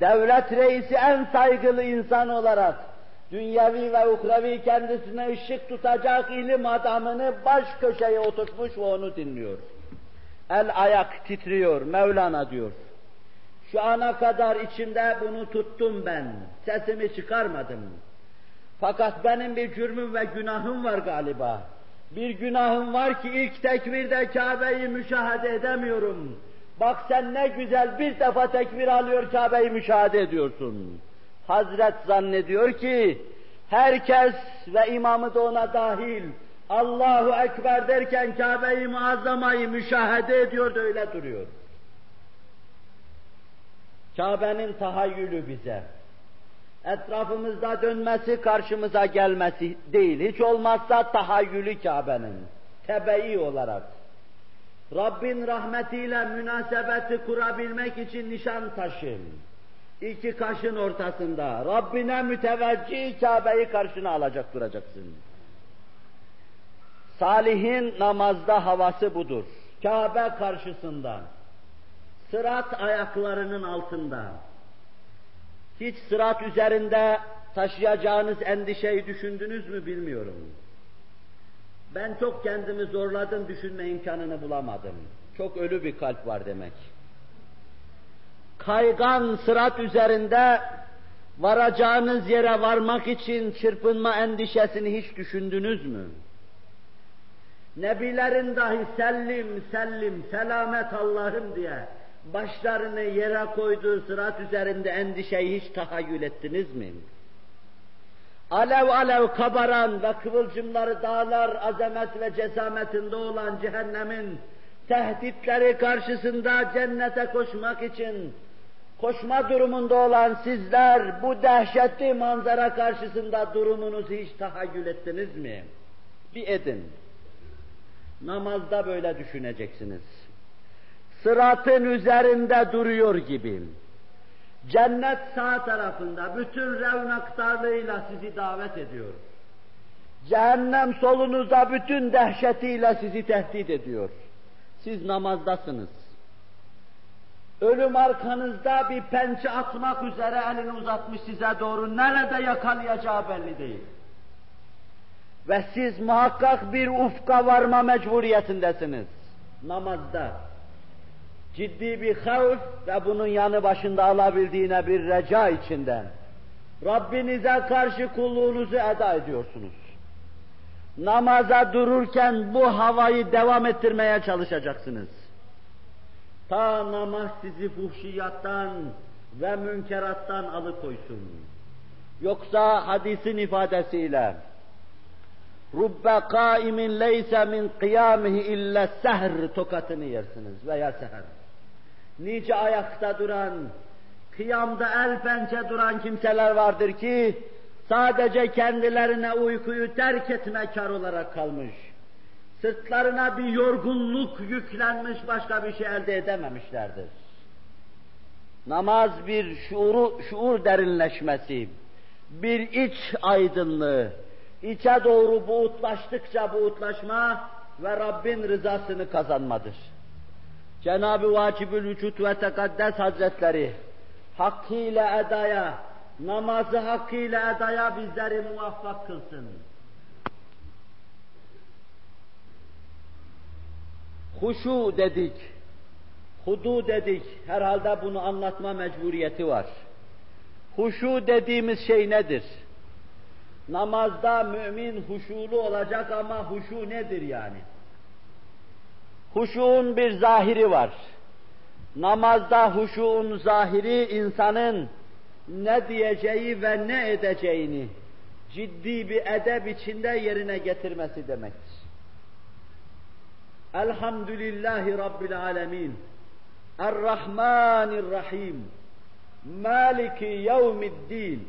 devlet reisi en saygılı insan olarak dünyevi ve ukrevi kendisine ışık tutacak ilim adamını baş köşeye oturtmuş ve onu dinliyor. El ayak titriyor, Mevlana diyor. Şu ana kadar içimde bunu tuttum ben, sesimi çıkarmadım. Fakat benim bir cürmüm ve günahım var galiba. Bir günahım var ki ilk tekbirde Kabe'yi müşahede edemiyorum. Bak sen ne güzel bir defa tekbir alıyor Kabe'yi müşahede ediyorsun. Hazret zannediyor ki herkes ve imamı da ona dahil Allahu Ekber derken Kabe'yi muazzamayı müşahede ediyor da öyle duruyor. Kabe'nin tahayyülü bize, etrafımızda dönmesi, karşımıza gelmesi değil, hiç olmazsa tahayyülü Kabe'nin, tebe'i olarak. Rabbin rahmetiyle münasebeti kurabilmek için nişan taşın. İki kaşın ortasında Rabbine müteveccih Kabe'yi karşına alacak duracaksın. Salihin namazda havası budur. Kabe karşısında. Sırat ayaklarının altında. Hiç sırat üzerinde taşıyacağınız endişeyi düşündünüz mü bilmiyorum. Ben çok kendimi zorladım, düşünme imkanını bulamadım. Çok ölü bir kalp var demek. Kaygan sırat üzerinde varacağınız yere varmak için çırpınma endişesini hiç düşündünüz mü? Nebilerin dahi sellim, sellim, selamet Allah'ım diye başlarını yere koyduğu sırat üzerinde endişeyi hiç tahayyül ettiniz mi? Alev alev kabaran ve kıvılcımları dağlar azamet ve cesametinde olan cehennemin tehditleri karşısında cennete koşmak için koşma durumunda olan sizler bu dehşetli manzara karşısında durumunuzu hiç tahayyül ettiniz mi? Bir edin. Namazda böyle düşüneceksiniz. Sıratın üzerinde duruyor gibi. Cennet sağ tarafında bütün revnaktarlığıyla sizi davet ediyor. Cehennem solunuzda bütün dehşetiyle sizi tehdit ediyor. Siz namazdasınız. Ölüm arkanızda bir pençe atmak üzere elini uzatmış size doğru. Nerede yakalayacağı belli değil. Ve siz muhakkak bir ufka varma mecburiyetindesiniz. Namazda. Ciddi bir havf ve bunun yanı başında alabildiğine bir reca içinden. Rabbinize karşı kulluğunuzu eda ediyorsunuz. Namaza dururken bu havayı devam ettirmeye çalışacaksınız. Ta namaz sizi fuhşiyattan ve münkerattan alıkoysun. Yoksa hadisin ifadesiyle rubbe kaimin leyse min kıyamihi illa sehr tokatını yersiniz veya seher. Nice ayakta duran, kıyamda el pençe duran kimseler vardır ki sadece kendilerine uykuyu terk etme kar olarak kalmış. Sırtlarına bir yorgunluk yüklenmiş başka bir şey elde edememişlerdir. Namaz bir şuuru, şuur derinleşmesi, bir iç aydınlığı, içe doğru buğutlaştıkça buğutlaşma ve Rabbin rızasını kazanmadır. Cenab-ı Vacibül Vücut ve Tekaddes Hazretleri hakkıyla edaya, namazı hakkıyla edaya bizleri muvaffak kılsın. Huşu dedik, hudu dedik, herhalde bunu anlatma mecburiyeti var. Huşu dediğimiz şey nedir? Namazda mümin huşulu olacak ama huşu nedir yani? Huşuğun bir zahiri var. Namazda huşuğun zahiri insanın ne diyeceği ve ne edeceğini ciddi bir edeb içinde yerine getirmesi demektir. Elhamdülillahi Rabbil Alemin. Errahmanirrahim. Maliki yevmiddin.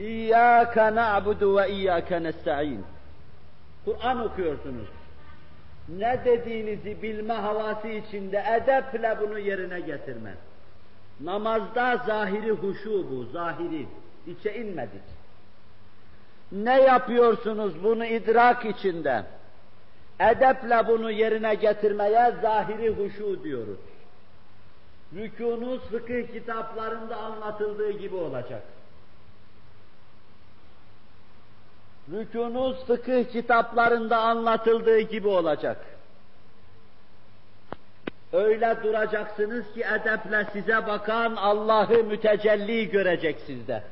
İyyâke na'budu ve iyyâke nesta'in. Kur'an okuyorsunuz. Ne dediğinizi bilme havası içinde edeple bunu yerine getirme. Namazda zahiri huşu bu, zahiri. İçe inmedik. Ne yapıyorsunuz bunu idrak içinde? Edeple bunu yerine getirmeye zahiri huşu diyoruz. Rükunuz fıkıh kitaplarında anlatıldığı gibi olacak. Rükunuz fıkıh kitaplarında anlatıldığı gibi olacak. Öyle duracaksınız ki edeple size bakan Allah'ı mütecelli görecek sizde.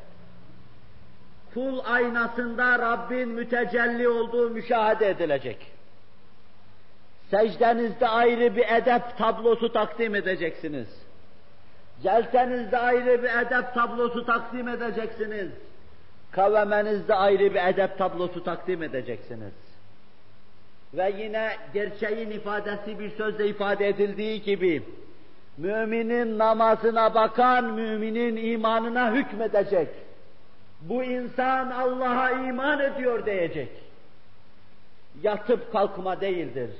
Kul aynasında Rabbin mütecelli olduğu müşahede edilecek. Secdenizde ayrı bir edep tablosu takdim edeceksiniz. Celsenizde ayrı bir edep tablosu takdim edeceksiniz. Kavemenizde ayrı bir edep tablosu takdim edeceksiniz. Ve yine gerçeğin ifadesi bir sözle ifade edildiği gibi, müminin namazına bakan, müminin imanına hükmedecek. Bu insan Allah'a iman ediyor diyecek. Yatıp kalkma değildir.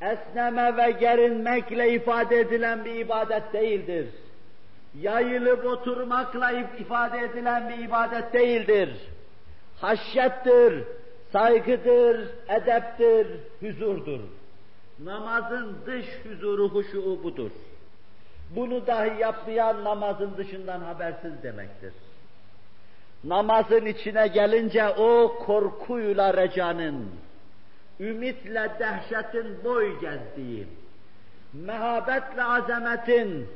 Esneme ve gerinmekle ifade edilen bir ibadet değildir yayılıp oturmakla ifade edilen bir ibadet değildir. Haşyettir, saygıdır, edeptir, huzurdur. Namazın dış huzuru, huşu budur. Bunu dahi yapmayan namazın dışından habersiz demektir. Namazın içine gelince o korkuyla recanın, ümitle dehşetin boy gezdiği, mehabetle azametin,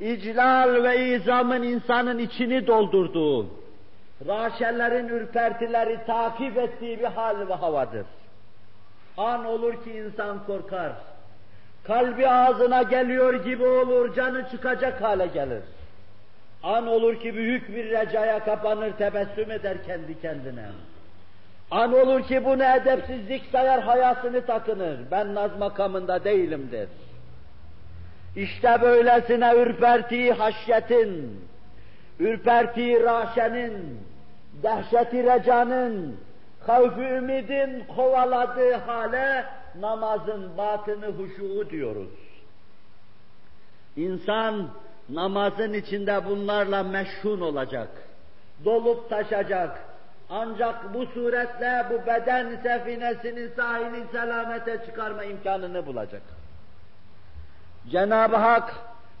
iclal ve izamın insanın içini doldurduğu, raşellerin ürpertileri takip ettiği bir hal ve havadır. An olur ki insan korkar, kalbi ağzına geliyor gibi olur, canı çıkacak hale gelir. An olur ki büyük bir recaya kapanır, tebessüm eder kendi kendine. An olur ki bunu edepsizlik sayar hayatını takınır. Ben naz makamında değilimdir. İşte böylesine ürpertiği haşyetin, ürpertiği raşenin, dehşeti recanın, havf ümidin kovaladığı hale namazın batını huşuğu diyoruz. İnsan namazın içinde bunlarla meşhun olacak, dolup taşacak. Ancak bu suretle bu beden sefinesini sahili selamete çıkarma imkanını bulacak. Cenab-ı Hak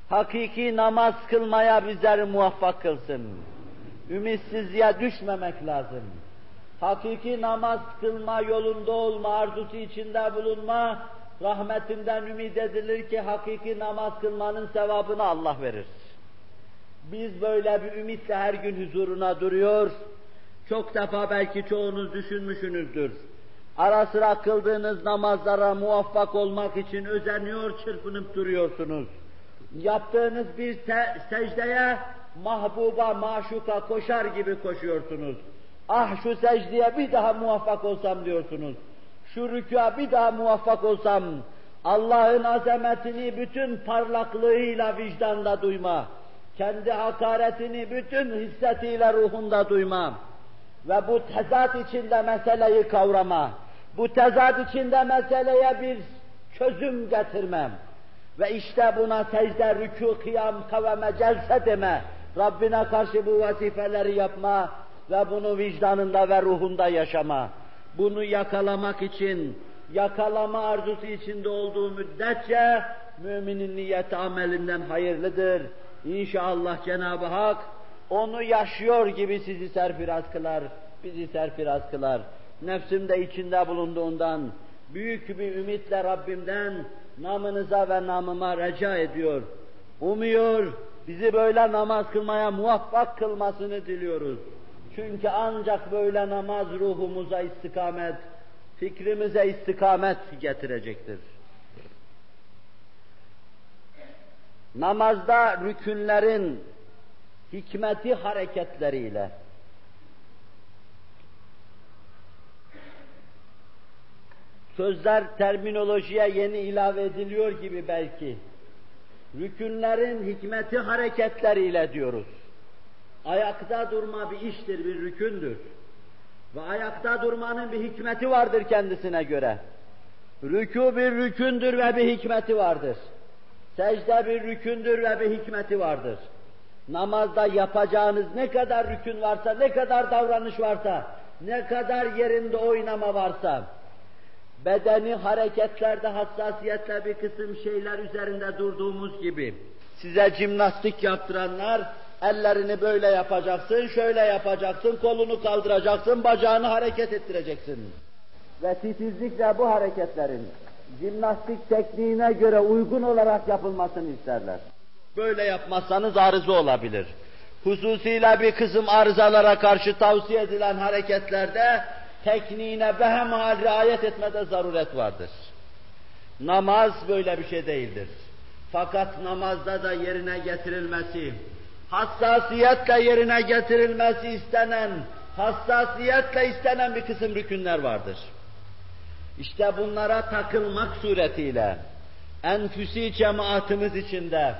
hakiki namaz kılmaya bizleri muvaffak kılsın. Ümitsizliğe düşmemek lazım. Hakiki namaz kılma yolunda olma, arzusu içinde bulunma, rahmetinden ümit edilir ki hakiki namaz kılmanın sevabını Allah verir. Biz böyle bir ümitle her gün huzuruna duruyor, çok defa belki çoğunuz düşünmüşsünüzdür. Ara sıra kıldığınız namazlara muvaffak olmak için özeniyor, çırpınıp duruyorsunuz. Yaptığınız bir se secdeye mahbuba, maşuka koşar gibi koşuyorsunuz. Ah şu secdeye bir daha muvaffak olsam diyorsunuz. Şu rükûa bir daha muvaffak olsam, Allah'ın azametini bütün parlaklığıyla vicdanda duyma, kendi hakaretini bütün hissetiyle ruhunda duyma ve bu tezat içinde meseleyi kavrama, bu tezat içinde meseleye bir çözüm getirmem ve işte buna secde, rükû, kıyam, kavame, celse deme, Rabbine karşı bu vazifeleri yapma ve bunu vicdanında ve ruhunda yaşama. Bunu yakalamak için, yakalama arzusu içinde olduğu müddetçe müminin niyeti amelinden hayırlıdır. İnşallah Cenab-ı Hak onu yaşıyor gibi sizi serfiraz kılar, bizi serfiraz kılar. Nefsim de içinde bulunduğundan büyük bir ümitle Rabbimden namınıza ve namıma reca ediyor. Umuyor, bizi böyle namaz kılmaya muvaffak kılmasını diliyoruz. Çünkü ancak böyle namaz ruhumuza istikamet, fikrimize istikamet getirecektir. Namazda rükünlerin hikmeti hareketleriyle sözler terminolojiye yeni ilave ediliyor gibi belki. Rükünlerin hikmeti hareketleriyle diyoruz. Ayakta durma bir iştir, bir rükündür. Ve ayakta durmanın bir hikmeti vardır kendisine göre. Rükû bir rükündür ve bir hikmeti vardır. Secde bir rükündür ve bir hikmeti vardır. Namazda yapacağınız ne kadar rükün varsa, ne kadar davranış varsa, ne kadar yerinde oynama varsa, bedeni hareketlerde hassasiyetle bir kısım şeyler üzerinde durduğumuz gibi, size cimnastik yaptıranlar, ellerini böyle yapacaksın, şöyle yapacaksın, kolunu kaldıracaksın, bacağını hareket ettireceksin. Ve titizlikle bu hareketlerin jimnastik tekniğine göre uygun olarak yapılmasını isterler. Böyle yapmazsanız arıza olabilir. Hususiyle bir kısım arızalara karşı tavsiye edilen hareketlerde tekniğine behemhal riayet etmede zaruret vardır. Namaz böyle bir şey değildir. Fakat namazda da yerine getirilmesi, hassasiyetle yerine getirilmesi istenen, hassasiyetle istenen bir kısım rükünler vardır. İşte bunlara takılmak suretiyle enfüsi cemaatimiz içinde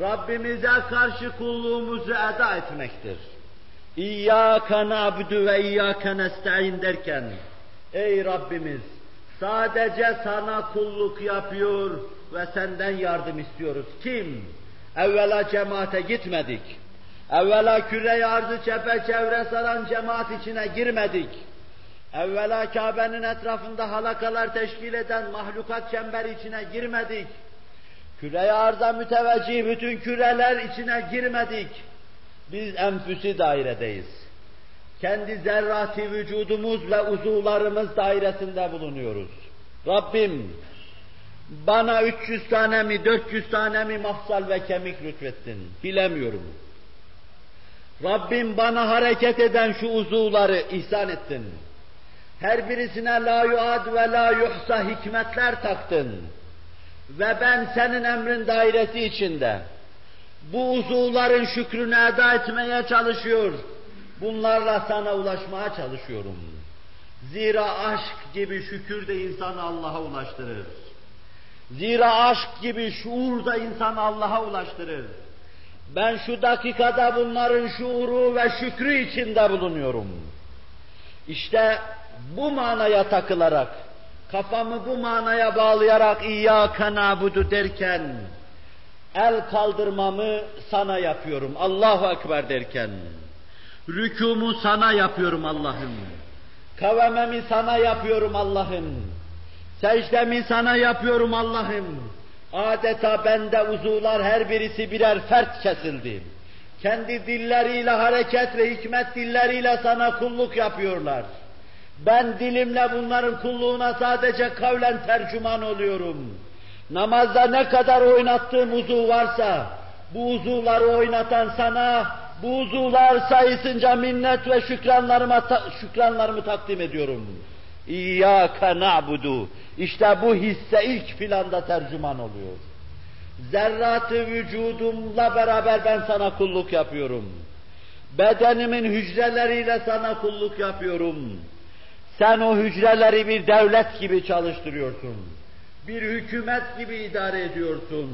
Rabbimize karşı kulluğumuzu eda etmektir. İyyâke na'budu ve iyyâke nesta'in derken Ey Rabbimiz sadece sana kulluk yapıyor ve senden yardım istiyoruz. Kim? Evvela cemaate gitmedik. Evvela küre arzı çepeçevre saran cemaat içine girmedik. Evvela Kabe'nin etrafında halakalar teşkil eden mahlukat çemberi içine girmedik. Küreye arza müteveccih bütün küreler içine girmedik. Biz enfüsi dairedeyiz. Kendi zerrati vücudumuz ve uzuvlarımız dairesinde bulunuyoruz. Rabbim bana 300 tane mi 400 tane mi mafsal ve kemik lütfettin bilemiyorum. Rabbim bana hareket eden şu uzuvları ihsan ettin. Her birisine la yuad ve la yuhsa hikmetler taktın. Ve ben senin emrin dairesi içinde bu uzuvların şükrünü eda etmeye çalışıyor. Bunlarla sana ulaşmaya çalışıyorum. Zira aşk gibi şükür de insanı Allah'a ulaştırır. Zira aşk gibi şuur da insanı Allah'a ulaştırır. Ben şu dakikada bunların şuuru ve şükrü içinde bulunuyorum. İşte bu manaya takılarak, kafamı bu manaya bağlayarak İyyâke nâbudu derken, el kaldırmamı sana yapıyorum Allahu Ekber derken, rükûmu sana yapıyorum Allah'ım, kavememi sana yapıyorum Allah'ım, secdemi sana yapıyorum Allah'ım, adeta bende uzuvlar her birisi birer fert kesildi. Kendi dilleriyle hareket ve hikmet dilleriyle sana kulluk yapıyorlar. Ben dilimle bunların kulluğuna sadece kavlen tercüman oluyorum. Namazda ne kadar oynattığım uzuv varsa, bu uzuvları oynatan sana, bu uzuvlar sayısınca minnet ve şükranlarıma, şükranlarımı takdim ediyorum. İyyâke na'budu. İşte bu hisse ilk planda tercüman oluyor. Zerratı vücudumla beraber ben sana kulluk yapıyorum. Bedenimin hücreleriyle sana kulluk yapıyorum. Sen o hücreleri bir devlet gibi çalıştırıyorsun. Bir hükümet gibi idare ediyorsun.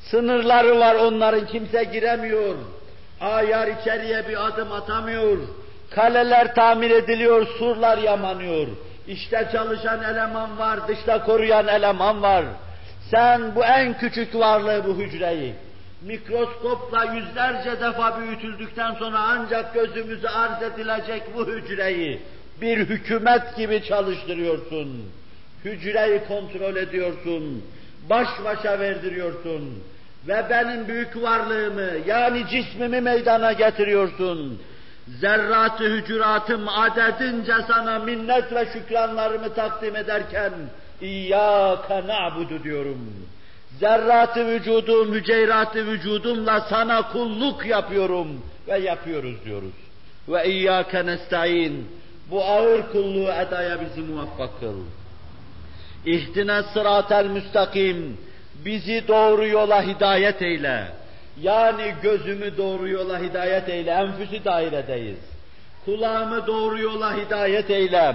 Sınırları var onların kimse giremiyor. Ayar içeriye bir adım atamıyor. Kaleler tamir ediliyor, surlar yamanıyor. İşte çalışan eleman var, dışta koruyan eleman var. Sen bu en küçük varlığı bu hücreyi, mikroskopla yüzlerce defa büyütüldükten sonra ancak gözümüze arz edilecek bu hücreyi bir hükümet gibi çalıştırıyorsun. Hücreyi kontrol ediyorsun, baş başa verdiriyorsun ve benim büyük varlığımı yani cismimi meydana getiriyorsun. Zerratı hücuratım adedince sana minnet ve şükranlarımı takdim ederken İyyâke na'budu diyorum. Zerratı vücudum, müceyratı vücudumla sana kulluk yapıyorum ve yapıyoruz diyoruz. Ve iyyâke nesta'in. Bu ağır kulluğu edaya bizi muvaffak kıl. İhdine sıratel müstakim. Bizi doğru yola hidayet eyle. Yani gözümü doğru yola hidayet eyle. Enfüsi dairedeyiz. Kulağımı doğru yola hidayet eyle.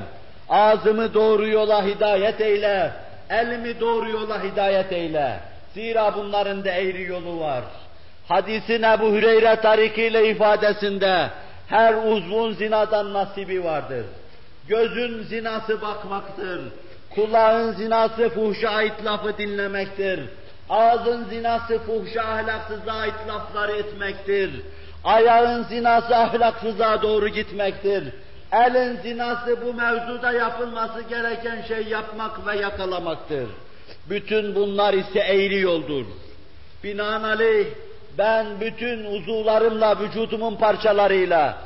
Ağzımı doğru yola hidayet eyle. Elimi doğru yola hidayet eyle. Zira bunların da eğri yolu var. Hadisin Ebu Hüreyre tarikiyle ifadesinde her uzvun zinadan nasibi vardır. Gözün zinası bakmaktır. Kulağın zinası fuhşa ait lafı dinlemektir. Ağzın zinası fuhşa ahlaksıza ait lafları etmektir. Ayağın zinası ahlaksıza doğru gitmektir. Elin zinası bu mevzuda yapılması gereken şey yapmak ve yakalamaktır. Bütün bunlar ise eğri yoldur. Binaenaleyh ben bütün uzuvlarımla, vücudumun parçalarıyla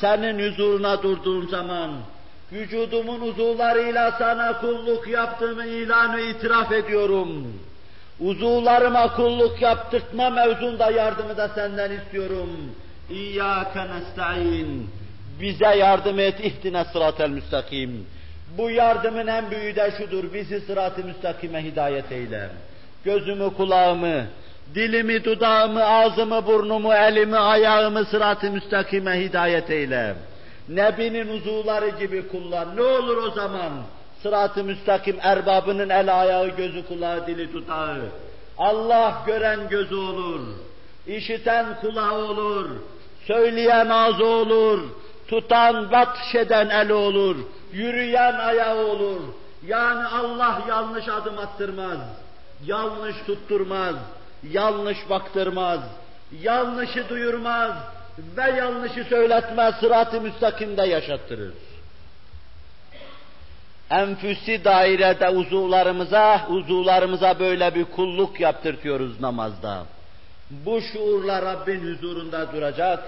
senin huzuruna durduğum zaman vücudumun uzuvlarıyla sana kulluk yaptığımı ilan ve itiraf ediyorum. Uzuvlarıma kulluk yaptırtma mevzunda yardımı da senden istiyorum. İyyâke nesta'in. Bize yardım et, ihtine sıratel müstakim. Bu yardımın en büyüğü de şudur, bizi sırat-ı müstakime hidayet eyle. Gözümü, kulağımı, dilimi, dudağımı, ağzımı, burnumu, elimi, ayağımı sırat-ı müstakime hidayet eyle. Nebinin uzuvları gibi kullan. Ne olur o zaman? Sırat-ı müstakim erbabının el ayağı, gözü, kulağı, dili, dudağı. Allah gören gözü olur. işiten kulağı olur. Söyleyen ağzı olur. Tutan, batşeden eli olur. Yürüyen ayağı olur. Yani Allah yanlış adım attırmaz. Yanlış tutturmaz. Yanlış baktırmaz. Yanlışı duyurmaz ve yanlışı söyletmez, sırat-ı müstakimde yaşattırır. Enfüsi dairede uzuvlarımıza, uzuvlarımıza böyle bir kulluk yaptırtıyoruz namazda. Bu şuurla Rabbin huzurunda duracak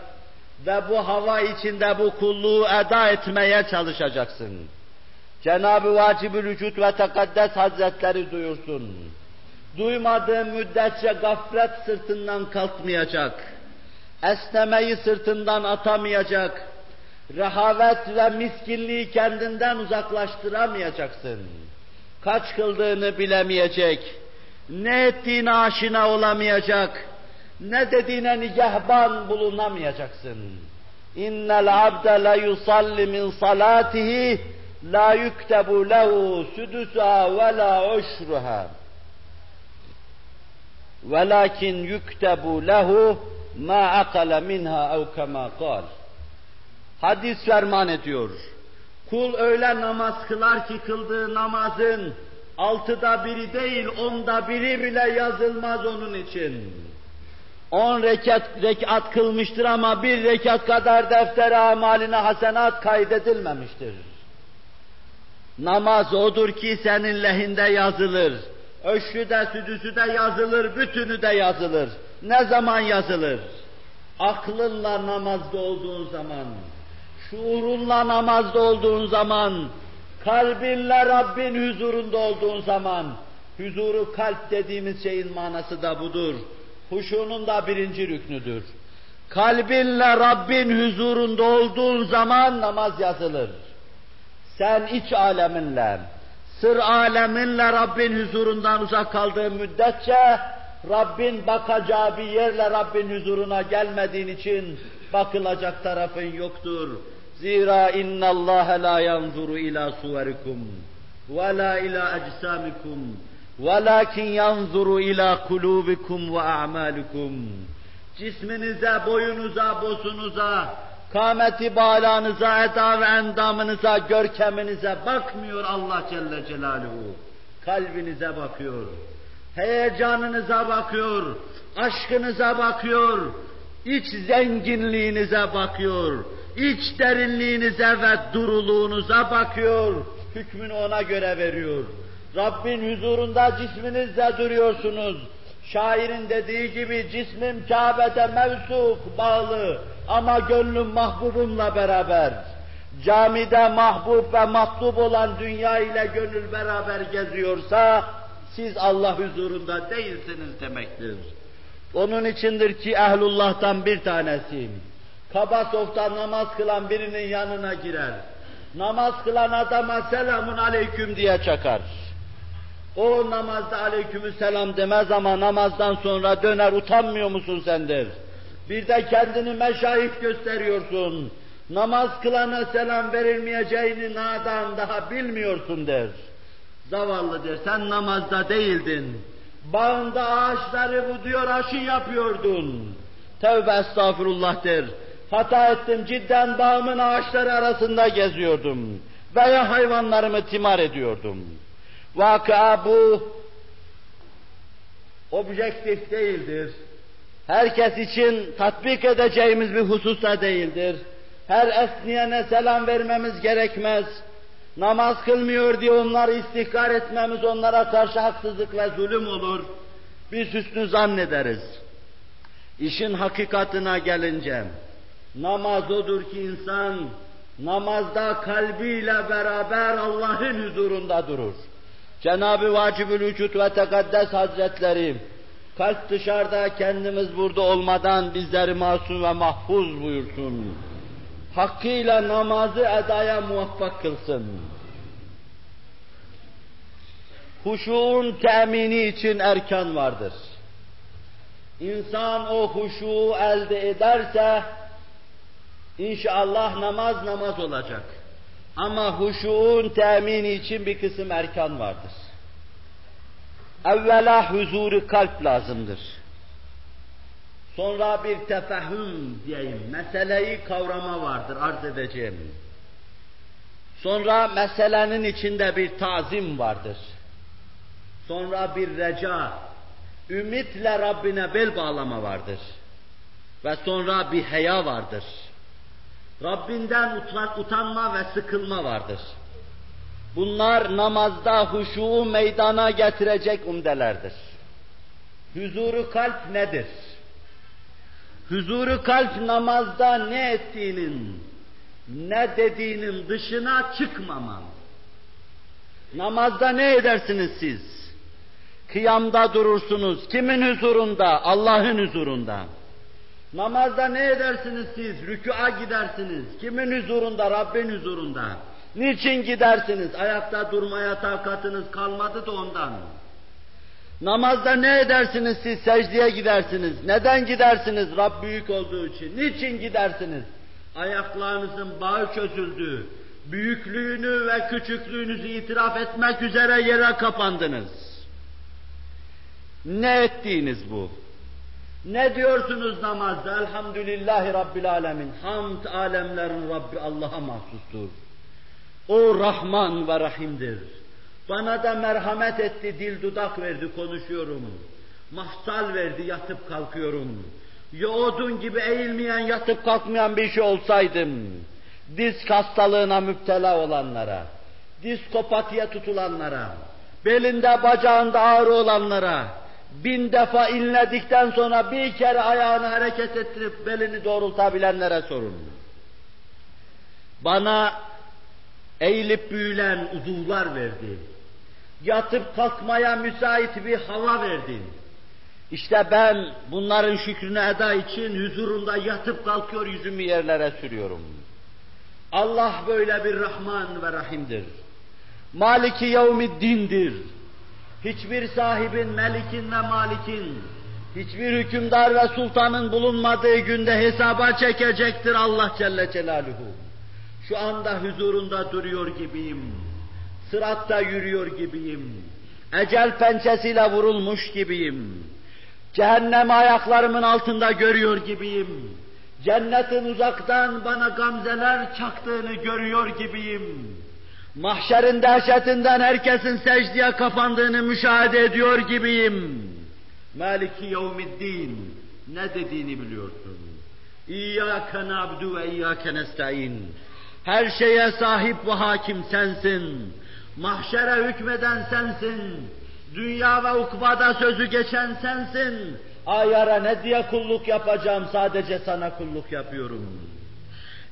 ve bu hava içinde bu kulluğu eda etmeye çalışacaksın. Cenab-ı Vacib-ül Vücut ve Tekaddes Hazretleri duyursun. Duymadığın müddetçe gaflet sırtından kalkmayacak esnemeyi sırtından atamayacak, rehavet ve miskinliği kendinden uzaklaştıramayacaksın. Kaç kıldığını bilemeyecek, ne ettiğine aşina olamayacak, ne dediğine nigahban bulunamayacaksın. İnnel abde la yusalli min salatihi la yuktebu lehu sudusa ve la ushruha. Velakin yuktebu lehu ma akala minha ev kema kal. Hadis ferman ediyor. Kul öyle namaz kılar ki kıldığı namazın altıda biri değil, onda biri bile yazılmaz onun için. On rekat, rekat kılmıştır ama bir rekat kadar defter amaline hasenat kaydedilmemiştir. Namaz odur ki senin lehinde yazılır. Öşrü de südüsü de yazılır, bütünü de yazılır. Ne zaman yazılır? Aklınla namazda olduğun zaman, şuurunla namazda olduğun zaman, kalbinle Rabbin huzurunda olduğun zaman, huzuru kalp dediğimiz şeyin manası da budur. Huşunun da birinci rüknüdür. Kalbinle Rabbin huzurunda olduğun zaman namaz yazılır. Sen iç aleminle, sır aleminle Rabbin huzurundan uzak kaldığın müddetçe, Rabbin bakacağı bir yerle Rabbin huzuruna gelmediğin için bakılacak tarafın yoktur. Zira inna Allah la yanzuru ila suverikum ve la ila ecsamikum velakin yanzuru ila kulubikum ve a'malikum. Cisminize, boyunuza, bosunuza, kâmeti balanıza, eda ve endamınıza, görkeminize bakmıyor Allah Celle Celaluhu. Kalbinize bakıyor. Heyecanınıza bakıyor. Aşkınıza bakıyor. iç zenginliğinize bakıyor. iç derinliğinize ve duruluğunuza bakıyor. Hükmünü ona göre veriyor. Rabbin huzurunda cisminizle duruyorsunuz. Şairin dediği gibi cismim Kabe'de mevsuk, bağlı ama gönlüm mahbubumla beraber. Camide mahbub ve matlub olan dünya ile gönül beraber geziyorsa, siz Allah huzurunda değilsiniz demektir. Onun içindir ki ehlullah'tan bir tanesi, kaba softa namaz kılan birinin yanına girer. Namaz kılan adama selamun aleyküm diye çakar. O namazda aleykümü selam demez ama namazdan sonra döner utanmıyor musun sen der. Bir de kendini meşayih gösteriyorsun. Namaz kılana selam verilmeyeceğini nadan daha bilmiyorsun der. Zavallı der, sen namazda değildin. Bağında ağaçları bu diyor aşı yapıyordun. Tevbe estağfurullah der. Hata ettim cidden bağımın ağaçları arasında geziyordum. Veya hayvanlarımı timar ediyordum. Vakıa bu objektif değildir. Herkes için tatbik edeceğimiz bir hususa değildir. Her esniyene selam vermemiz gerekmez. Namaz kılmıyor diye onları istihkar etmemiz onlara karşı haksızlık ve zulüm olur. Biz hüsnü zannederiz. İşin hakikatına gelince, namaz odur ki insan, namazda kalbiyle beraber Allah'ın huzurunda durur. Cenab-ı Vacibül Vücut ve Tekaddes Hazretleri, kalp dışarıda kendimiz burada olmadan bizleri masum ve mahfuz buyursun. Hakkıyla namazı edaya muvaffak kılsın. Huşuğun temini için erkan vardır. İnsan o huşuğu elde ederse, inşallah namaz namaz olacak. Ama huşuğun temini için bir kısım erkan vardır. Evvela huzuru kalp lazımdır. Sonra bir tefehüm diyeyim, meseleyi kavrama vardır, arz edeceğim. Sonra meselenin içinde bir tazim vardır. Sonra bir reca, ümitle Rabbine bel bağlama vardır. Ve sonra bir heya vardır. Rabbinden utanma ve sıkılma vardır. Bunlar namazda huşuğu meydana getirecek umdelerdir. Huzuru kalp nedir? Huzuru kalp namazda ne ettiğinin, ne dediğinin dışına çıkmaman. Namazda ne edersiniz siz? Kıyamda durursunuz. Kimin huzurunda? Allah'ın huzurunda. Namazda ne edersiniz siz? Rükûa gidersiniz. Kimin huzurunda? Rabbin huzurunda. Niçin gidersiniz? Ayakta durmaya takatınız kalmadı da ondan. Namazda ne edersiniz siz? Secdeye gidersiniz. Neden gidersiniz? Rab büyük olduğu için. Niçin gidersiniz? Ayaklarınızın bağı çözüldü. büyüklüğünü ve küçüklüğünüzü itiraf etmek üzere yere kapandınız. Ne ettiğiniz bu? Ne diyorsunuz namazda? Elhamdülillahi Rabbil Alemin. Hamd alemlerin Rabbi Allah'a mahsustur. O Rahman ve Rahim'dir. Bana da merhamet etti, dil dudak verdi, konuşuyorum. Mahsal verdi, yatıp kalkıyorum. Ya odun gibi eğilmeyen, yatıp kalkmayan bir şey olsaydım, diz hastalığına müptela olanlara, diz kopatiye tutulanlara, belinde bacağında ağrı olanlara, bin defa inledikten sonra bir kere ayağını hareket ettirip belini doğrultabilenlere sorun. Bana eğilip büyülen uzuvlar verdi. Yatıp kalkmaya müsait bir hava verdi. İşte ben bunların şükrünü eda için huzurunda yatıp kalkıyor yüzümü yerlere sürüyorum. Allah böyle bir Rahman ve Rahim'dir. Maliki yevmiddindir. Hiçbir sahibin, melikin ve malikin, hiçbir hükümdar ve sultanın bulunmadığı günde hesaba çekecektir Allah Celle Celaluhu. Şu anda huzurunda duruyor gibiyim. Sıratta yürüyor gibiyim. Ecel pençesiyle vurulmuş gibiyim. Cehennem ayaklarımın altında görüyor gibiyim. Cennetin uzaktan bana gamzeler çaktığını görüyor gibiyim. Mahşerin dehşetinden herkesin secdeye kapandığını müşahede ediyor gibiyim. Maliki yevmiddin ne dediğini biliyorsun. İyyâke na'budu ve iyyâke nesta'in. Her şeye sahip ve hakim sensin. Mahşere hükmeden sensin. Dünya ve ukbada sözü geçen sensin. Ayara ne diye kulluk yapacağım sadece sana kulluk yapıyorum.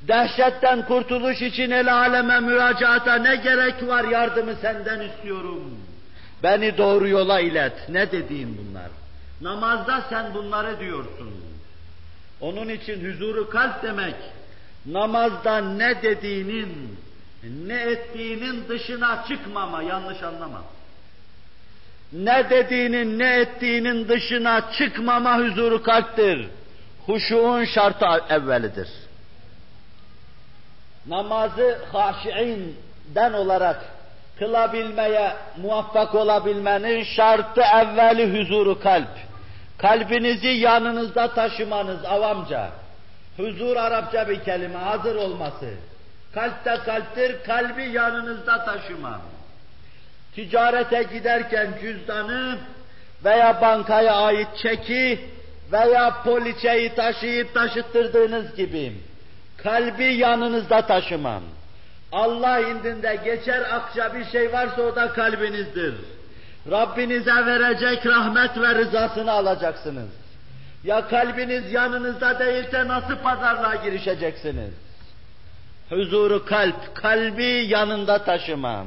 Dehşetten kurtuluş için el aleme müracaata ne gerek var yardımı senden istiyorum. Beni doğru yola ilet. Ne dediğin bunlar? Namazda sen bunları diyorsun. Onun için huzuru kalp demek, namazda ne dediğinin, ne ettiğinin dışına çıkmama, yanlış anlama. Ne dediğinin, ne ettiğinin dışına çıkmama huzuru kalptir. Huşuğun şartı evvelidir. Namazı haşiinden olarak kılabilmeye, muvaffak olabilmenin şartı evveli huzuru kalp. Kalbinizi yanınızda taşımanız avamca. Huzur Arapça bir kelime, hazır olması. Kalpte kalptir, kalbi yanınızda taşıma. Ticarete giderken cüzdanı veya bankaya ait çeki veya poliçeyi taşıyıp taşıttırdığınız gibi kalbi yanınızda taşımam. Allah indinde geçer akça bir şey varsa o da kalbinizdir. Rabbinize verecek rahmet ve rızasını alacaksınız. Ya kalbiniz yanınızda değilse nasıl pazarlığa girişeceksiniz? Huzuru kalp, kalbi yanında taşımam.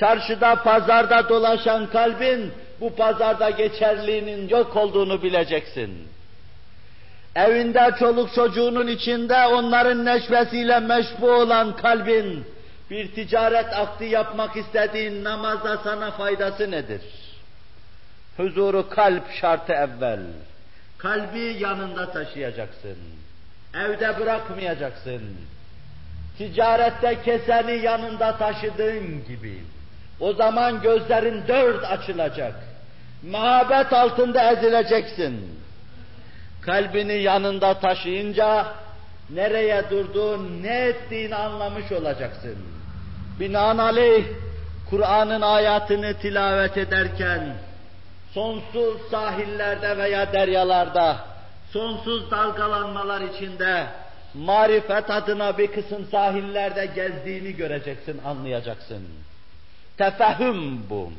Çarşıda, pazarda dolaşan kalbin bu pazarda geçerliğinin yok olduğunu bileceksin. Evinde çoluk çocuğunun içinde onların neşvesiyle meşbu olan kalbin bir ticaret akti yapmak istediğin namazda sana faydası nedir? Huzuru kalp şartı evvel. Kalbi yanında taşıyacaksın. Evde bırakmayacaksın. Ticarette keseni yanında taşıdığın gibi. O zaman gözlerin dört açılacak. Muhabbet altında ezileceksin. Kalbini yanında taşıyınca nereye durduğun, ne ettiğini anlamış olacaksın. Binaenaleyh Kur'an'ın ayatını tilavet ederken sonsuz sahillerde veya deryalarda sonsuz dalgalanmalar içinde marifet adına bir kısım sahillerde gezdiğini göreceksin, anlayacaksın. Tefehüm bu.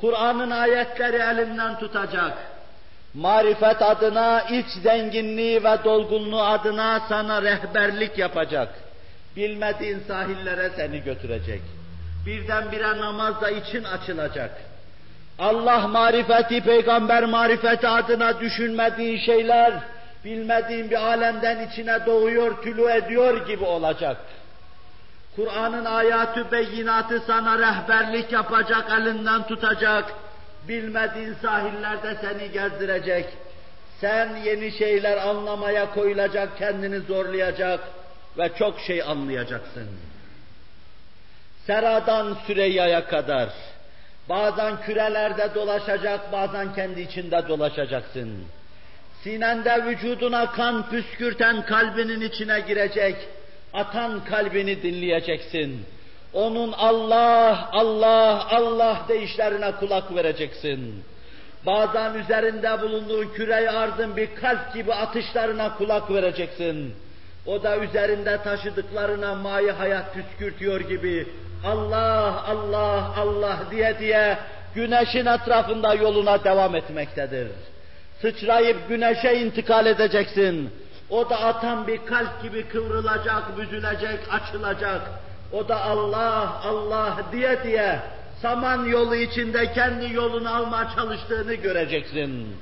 Kur'an'ın ayetleri elinden tutacak. Marifet adına, iç zenginliği ve dolgunluğu adına sana rehberlik yapacak. Bilmediğin sahillere seni götürecek. Birdenbire namazda için açılacak. Allah marifeti, peygamber marifeti adına düşünmediğin şeyler, bilmediğin bir alemden içine doğuyor, tülü ediyor gibi olacak. Kur'an'ın ayatü beyinatı sana rehberlik yapacak, elinden tutacak. Bilmediğin sahillerde seni gezdirecek. Sen yeni şeyler anlamaya koyulacak, kendini zorlayacak ve çok şey anlayacaksın. Seradan Süreyya'ya kadar. Bazen kürelerde dolaşacak, bazen kendi içinde dolaşacaksın. Sinende vücuduna kan püskürten kalbinin içine girecek, atan kalbini dinleyeceksin. Onun Allah, Allah, Allah deyişlerine kulak vereceksin. Bazen üzerinde bulunduğu küre arzın bir kalp gibi atışlarına kulak vereceksin. O da üzerinde taşıdıklarına mayi hayat püskürtüyor gibi Allah, Allah, Allah diye diye güneşin etrafında yoluna devam etmektedir. Sıçrayıp güneşe intikal edeceksin. O da atan bir kalp gibi kıvrılacak, büzülecek, açılacak. O da Allah, Allah diye diye saman yolu içinde kendi yolunu almaya çalıştığını göreceksin.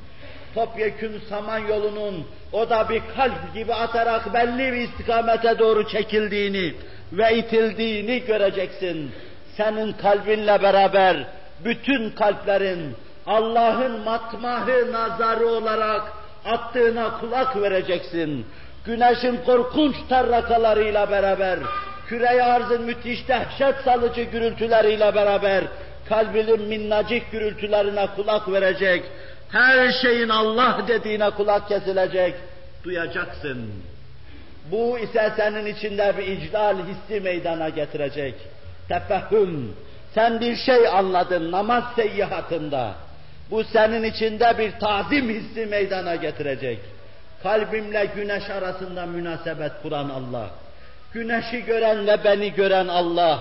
Topyekün saman yolunun o da bir kalp gibi atarak belli bir istikamete doğru çekildiğini ve itildiğini göreceksin. Senin kalbinle beraber bütün kalplerin Allah'ın matmahı nazarı olarak attığına kulak vereceksin. Güneşin korkunç tarrakalarıyla beraber, küre arzın müthiş dehşet salıcı gürültüleriyle beraber, kalbinin minnacık gürültülerine kulak verecek, her şeyin Allah dediğine kulak kesilecek, duyacaksın. Bu ise senin içinde bir iclal hissi meydana getirecek. Tefehüm, sen bir şey anladın namaz seyyihatında. Bu senin içinde bir tazim hissi meydana getirecek. Kalbimle güneş arasında münasebet kuran Allah. Güneşi gören ve beni gören Allah.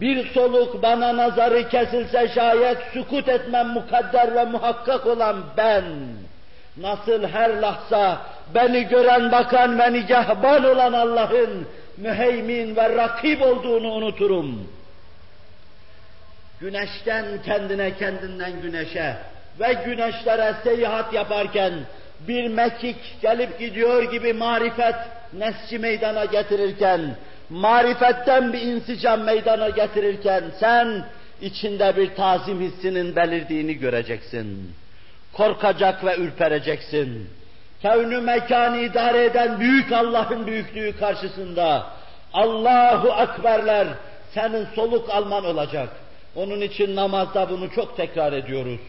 Bir soluk bana nazarı kesilse şayet sukut etmem mukadder ve muhakkak olan ben. Nasıl her lahza beni gören bakan ve nigahban olan Allah'ın müheymin ve rakip olduğunu unuturum. Güneşten kendine, kendinden güneşe ve güneşlere seyahat yaparken bir mekik gelip gidiyor gibi marifet nesci meydana getirirken, marifetten bir insicam meydana getirirken sen içinde bir tazim hissinin belirdiğini göreceksin. Korkacak ve ürpereceksin. Kevnü mekanı idare eden büyük Allah'ın büyüklüğü karşısında Allahu Ekberler senin soluk alman olacak. Onun için namazda bunu çok tekrar ediyoruz.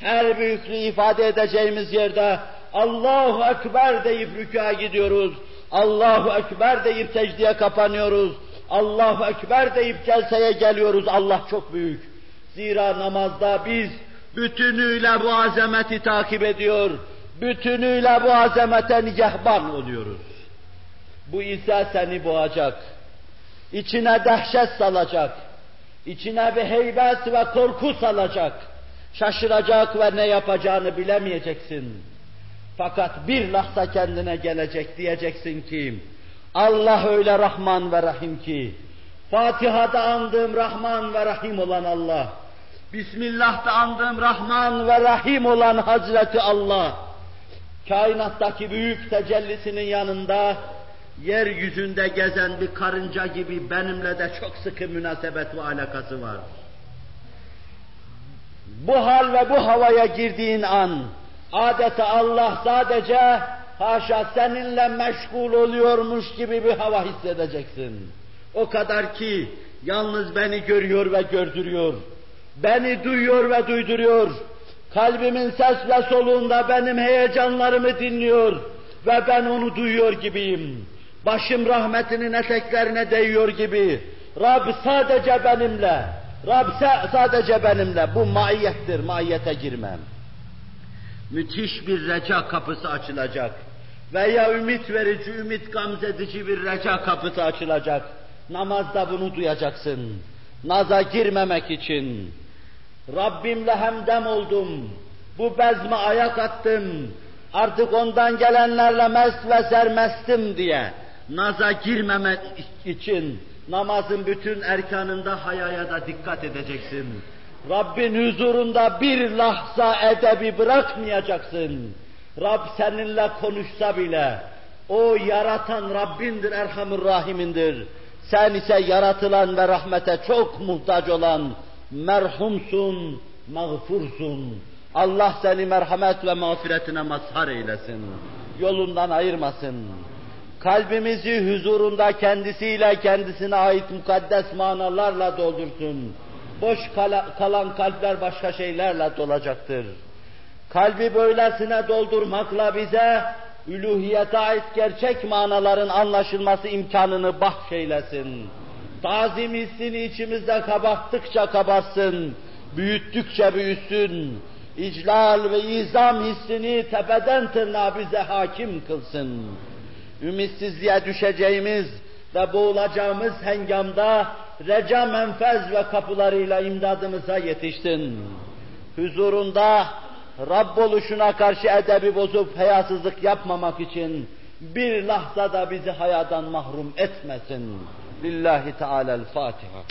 Her büyüklüğü ifade edeceğimiz yerde Allahu Ekber deyip rükûa gidiyoruz. Allahu Ekber deyip secdeye kapanıyoruz. Allahu Ekber deyip celseye geliyoruz. Allah çok büyük. Zira namazda biz bütünüyle bu azameti takip ediyor. Bütünüyle bu azamete nigahban oluyoruz. Bu ise seni boğacak. İçine dehşet salacak. İçine bir heybet ve korku salacak. Şaşıracak ve ne yapacağını bilemeyeceksin. Fakat bir lahza kendine gelecek diyeceksin ki, Allah öyle Rahman ve Rahim ki, Fatiha'da andığım Rahman ve Rahim olan Allah, Bismillah'ta andığım Rahman ve Rahim olan Hazreti Allah, kainattaki büyük tecellisinin yanında, yeryüzünde gezen bir karınca gibi benimle de çok sıkı münasebet ve alakası var. Bu hal ve bu havaya girdiğin an, adeta Allah sadece haşa seninle meşgul oluyormuş gibi bir hava hissedeceksin. O kadar ki yalnız beni görüyor ve gördürüyor. Beni duyuyor ve duyduruyor. Kalbimin ses ve soluğunda benim heyecanlarımı dinliyor ve ben onu duyuyor gibiyim. Başım rahmetinin eteklerine değiyor gibi. Rab sadece benimle, Rab sadece benimle. Bu maiyettir, maiyete girmem. Müthiş bir reca kapısı açılacak. Veya ümit verici, ümit gamzedici bir reca kapısı açılacak. Namazda bunu duyacaksın. Naza girmemek için. Rabbimle hemdem oldum. Bu bezme ayak attım. Artık ondan gelenlerle mest ve sermestim diye. Naza girmemek için namazın bütün erkanında hayaya da dikkat edeceksin. Rabbin huzurunda bir lahza edebi bırakmayacaksın. Rab seninle konuşsa bile, o yaratan Rabbindir, Erhamur Rahim'indir. Sen ise yaratılan ve rahmete çok muhtaç olan merhumsun, mağfursun. Allah seni merhamet ve mağfiretine mazhar eylesin. Yolundan ayırmasın. Kalbimizi huzurunda kendisiyle kendisine ait mukaddes manalarla doldursun. Boş kala, kalan kalpler başka şeylerle dolacaktır. Kalbi böylesine doldurmakla bize üluhiyete ait gerçek manaların anlaşılması imkanını bahşeylesin. Tazim hissini içimizde kabarttıkça kabarsın, büyüttükçe büyüsün. İclal ve izam hissini tepeden tırnağa bize hakim kılsın. Ümitsizliğe düşeceğimiz ve boğulacağımız hengamda reca menfez ve kapılarıyla imdadımıza yetişsin. Huzurunda Rabb oluşuna karşı edebi bozup hayasızlık yapmamak için bir lahzada bizi hayadan mahrum etmesin. Lillahi Teala'l-Fatiha.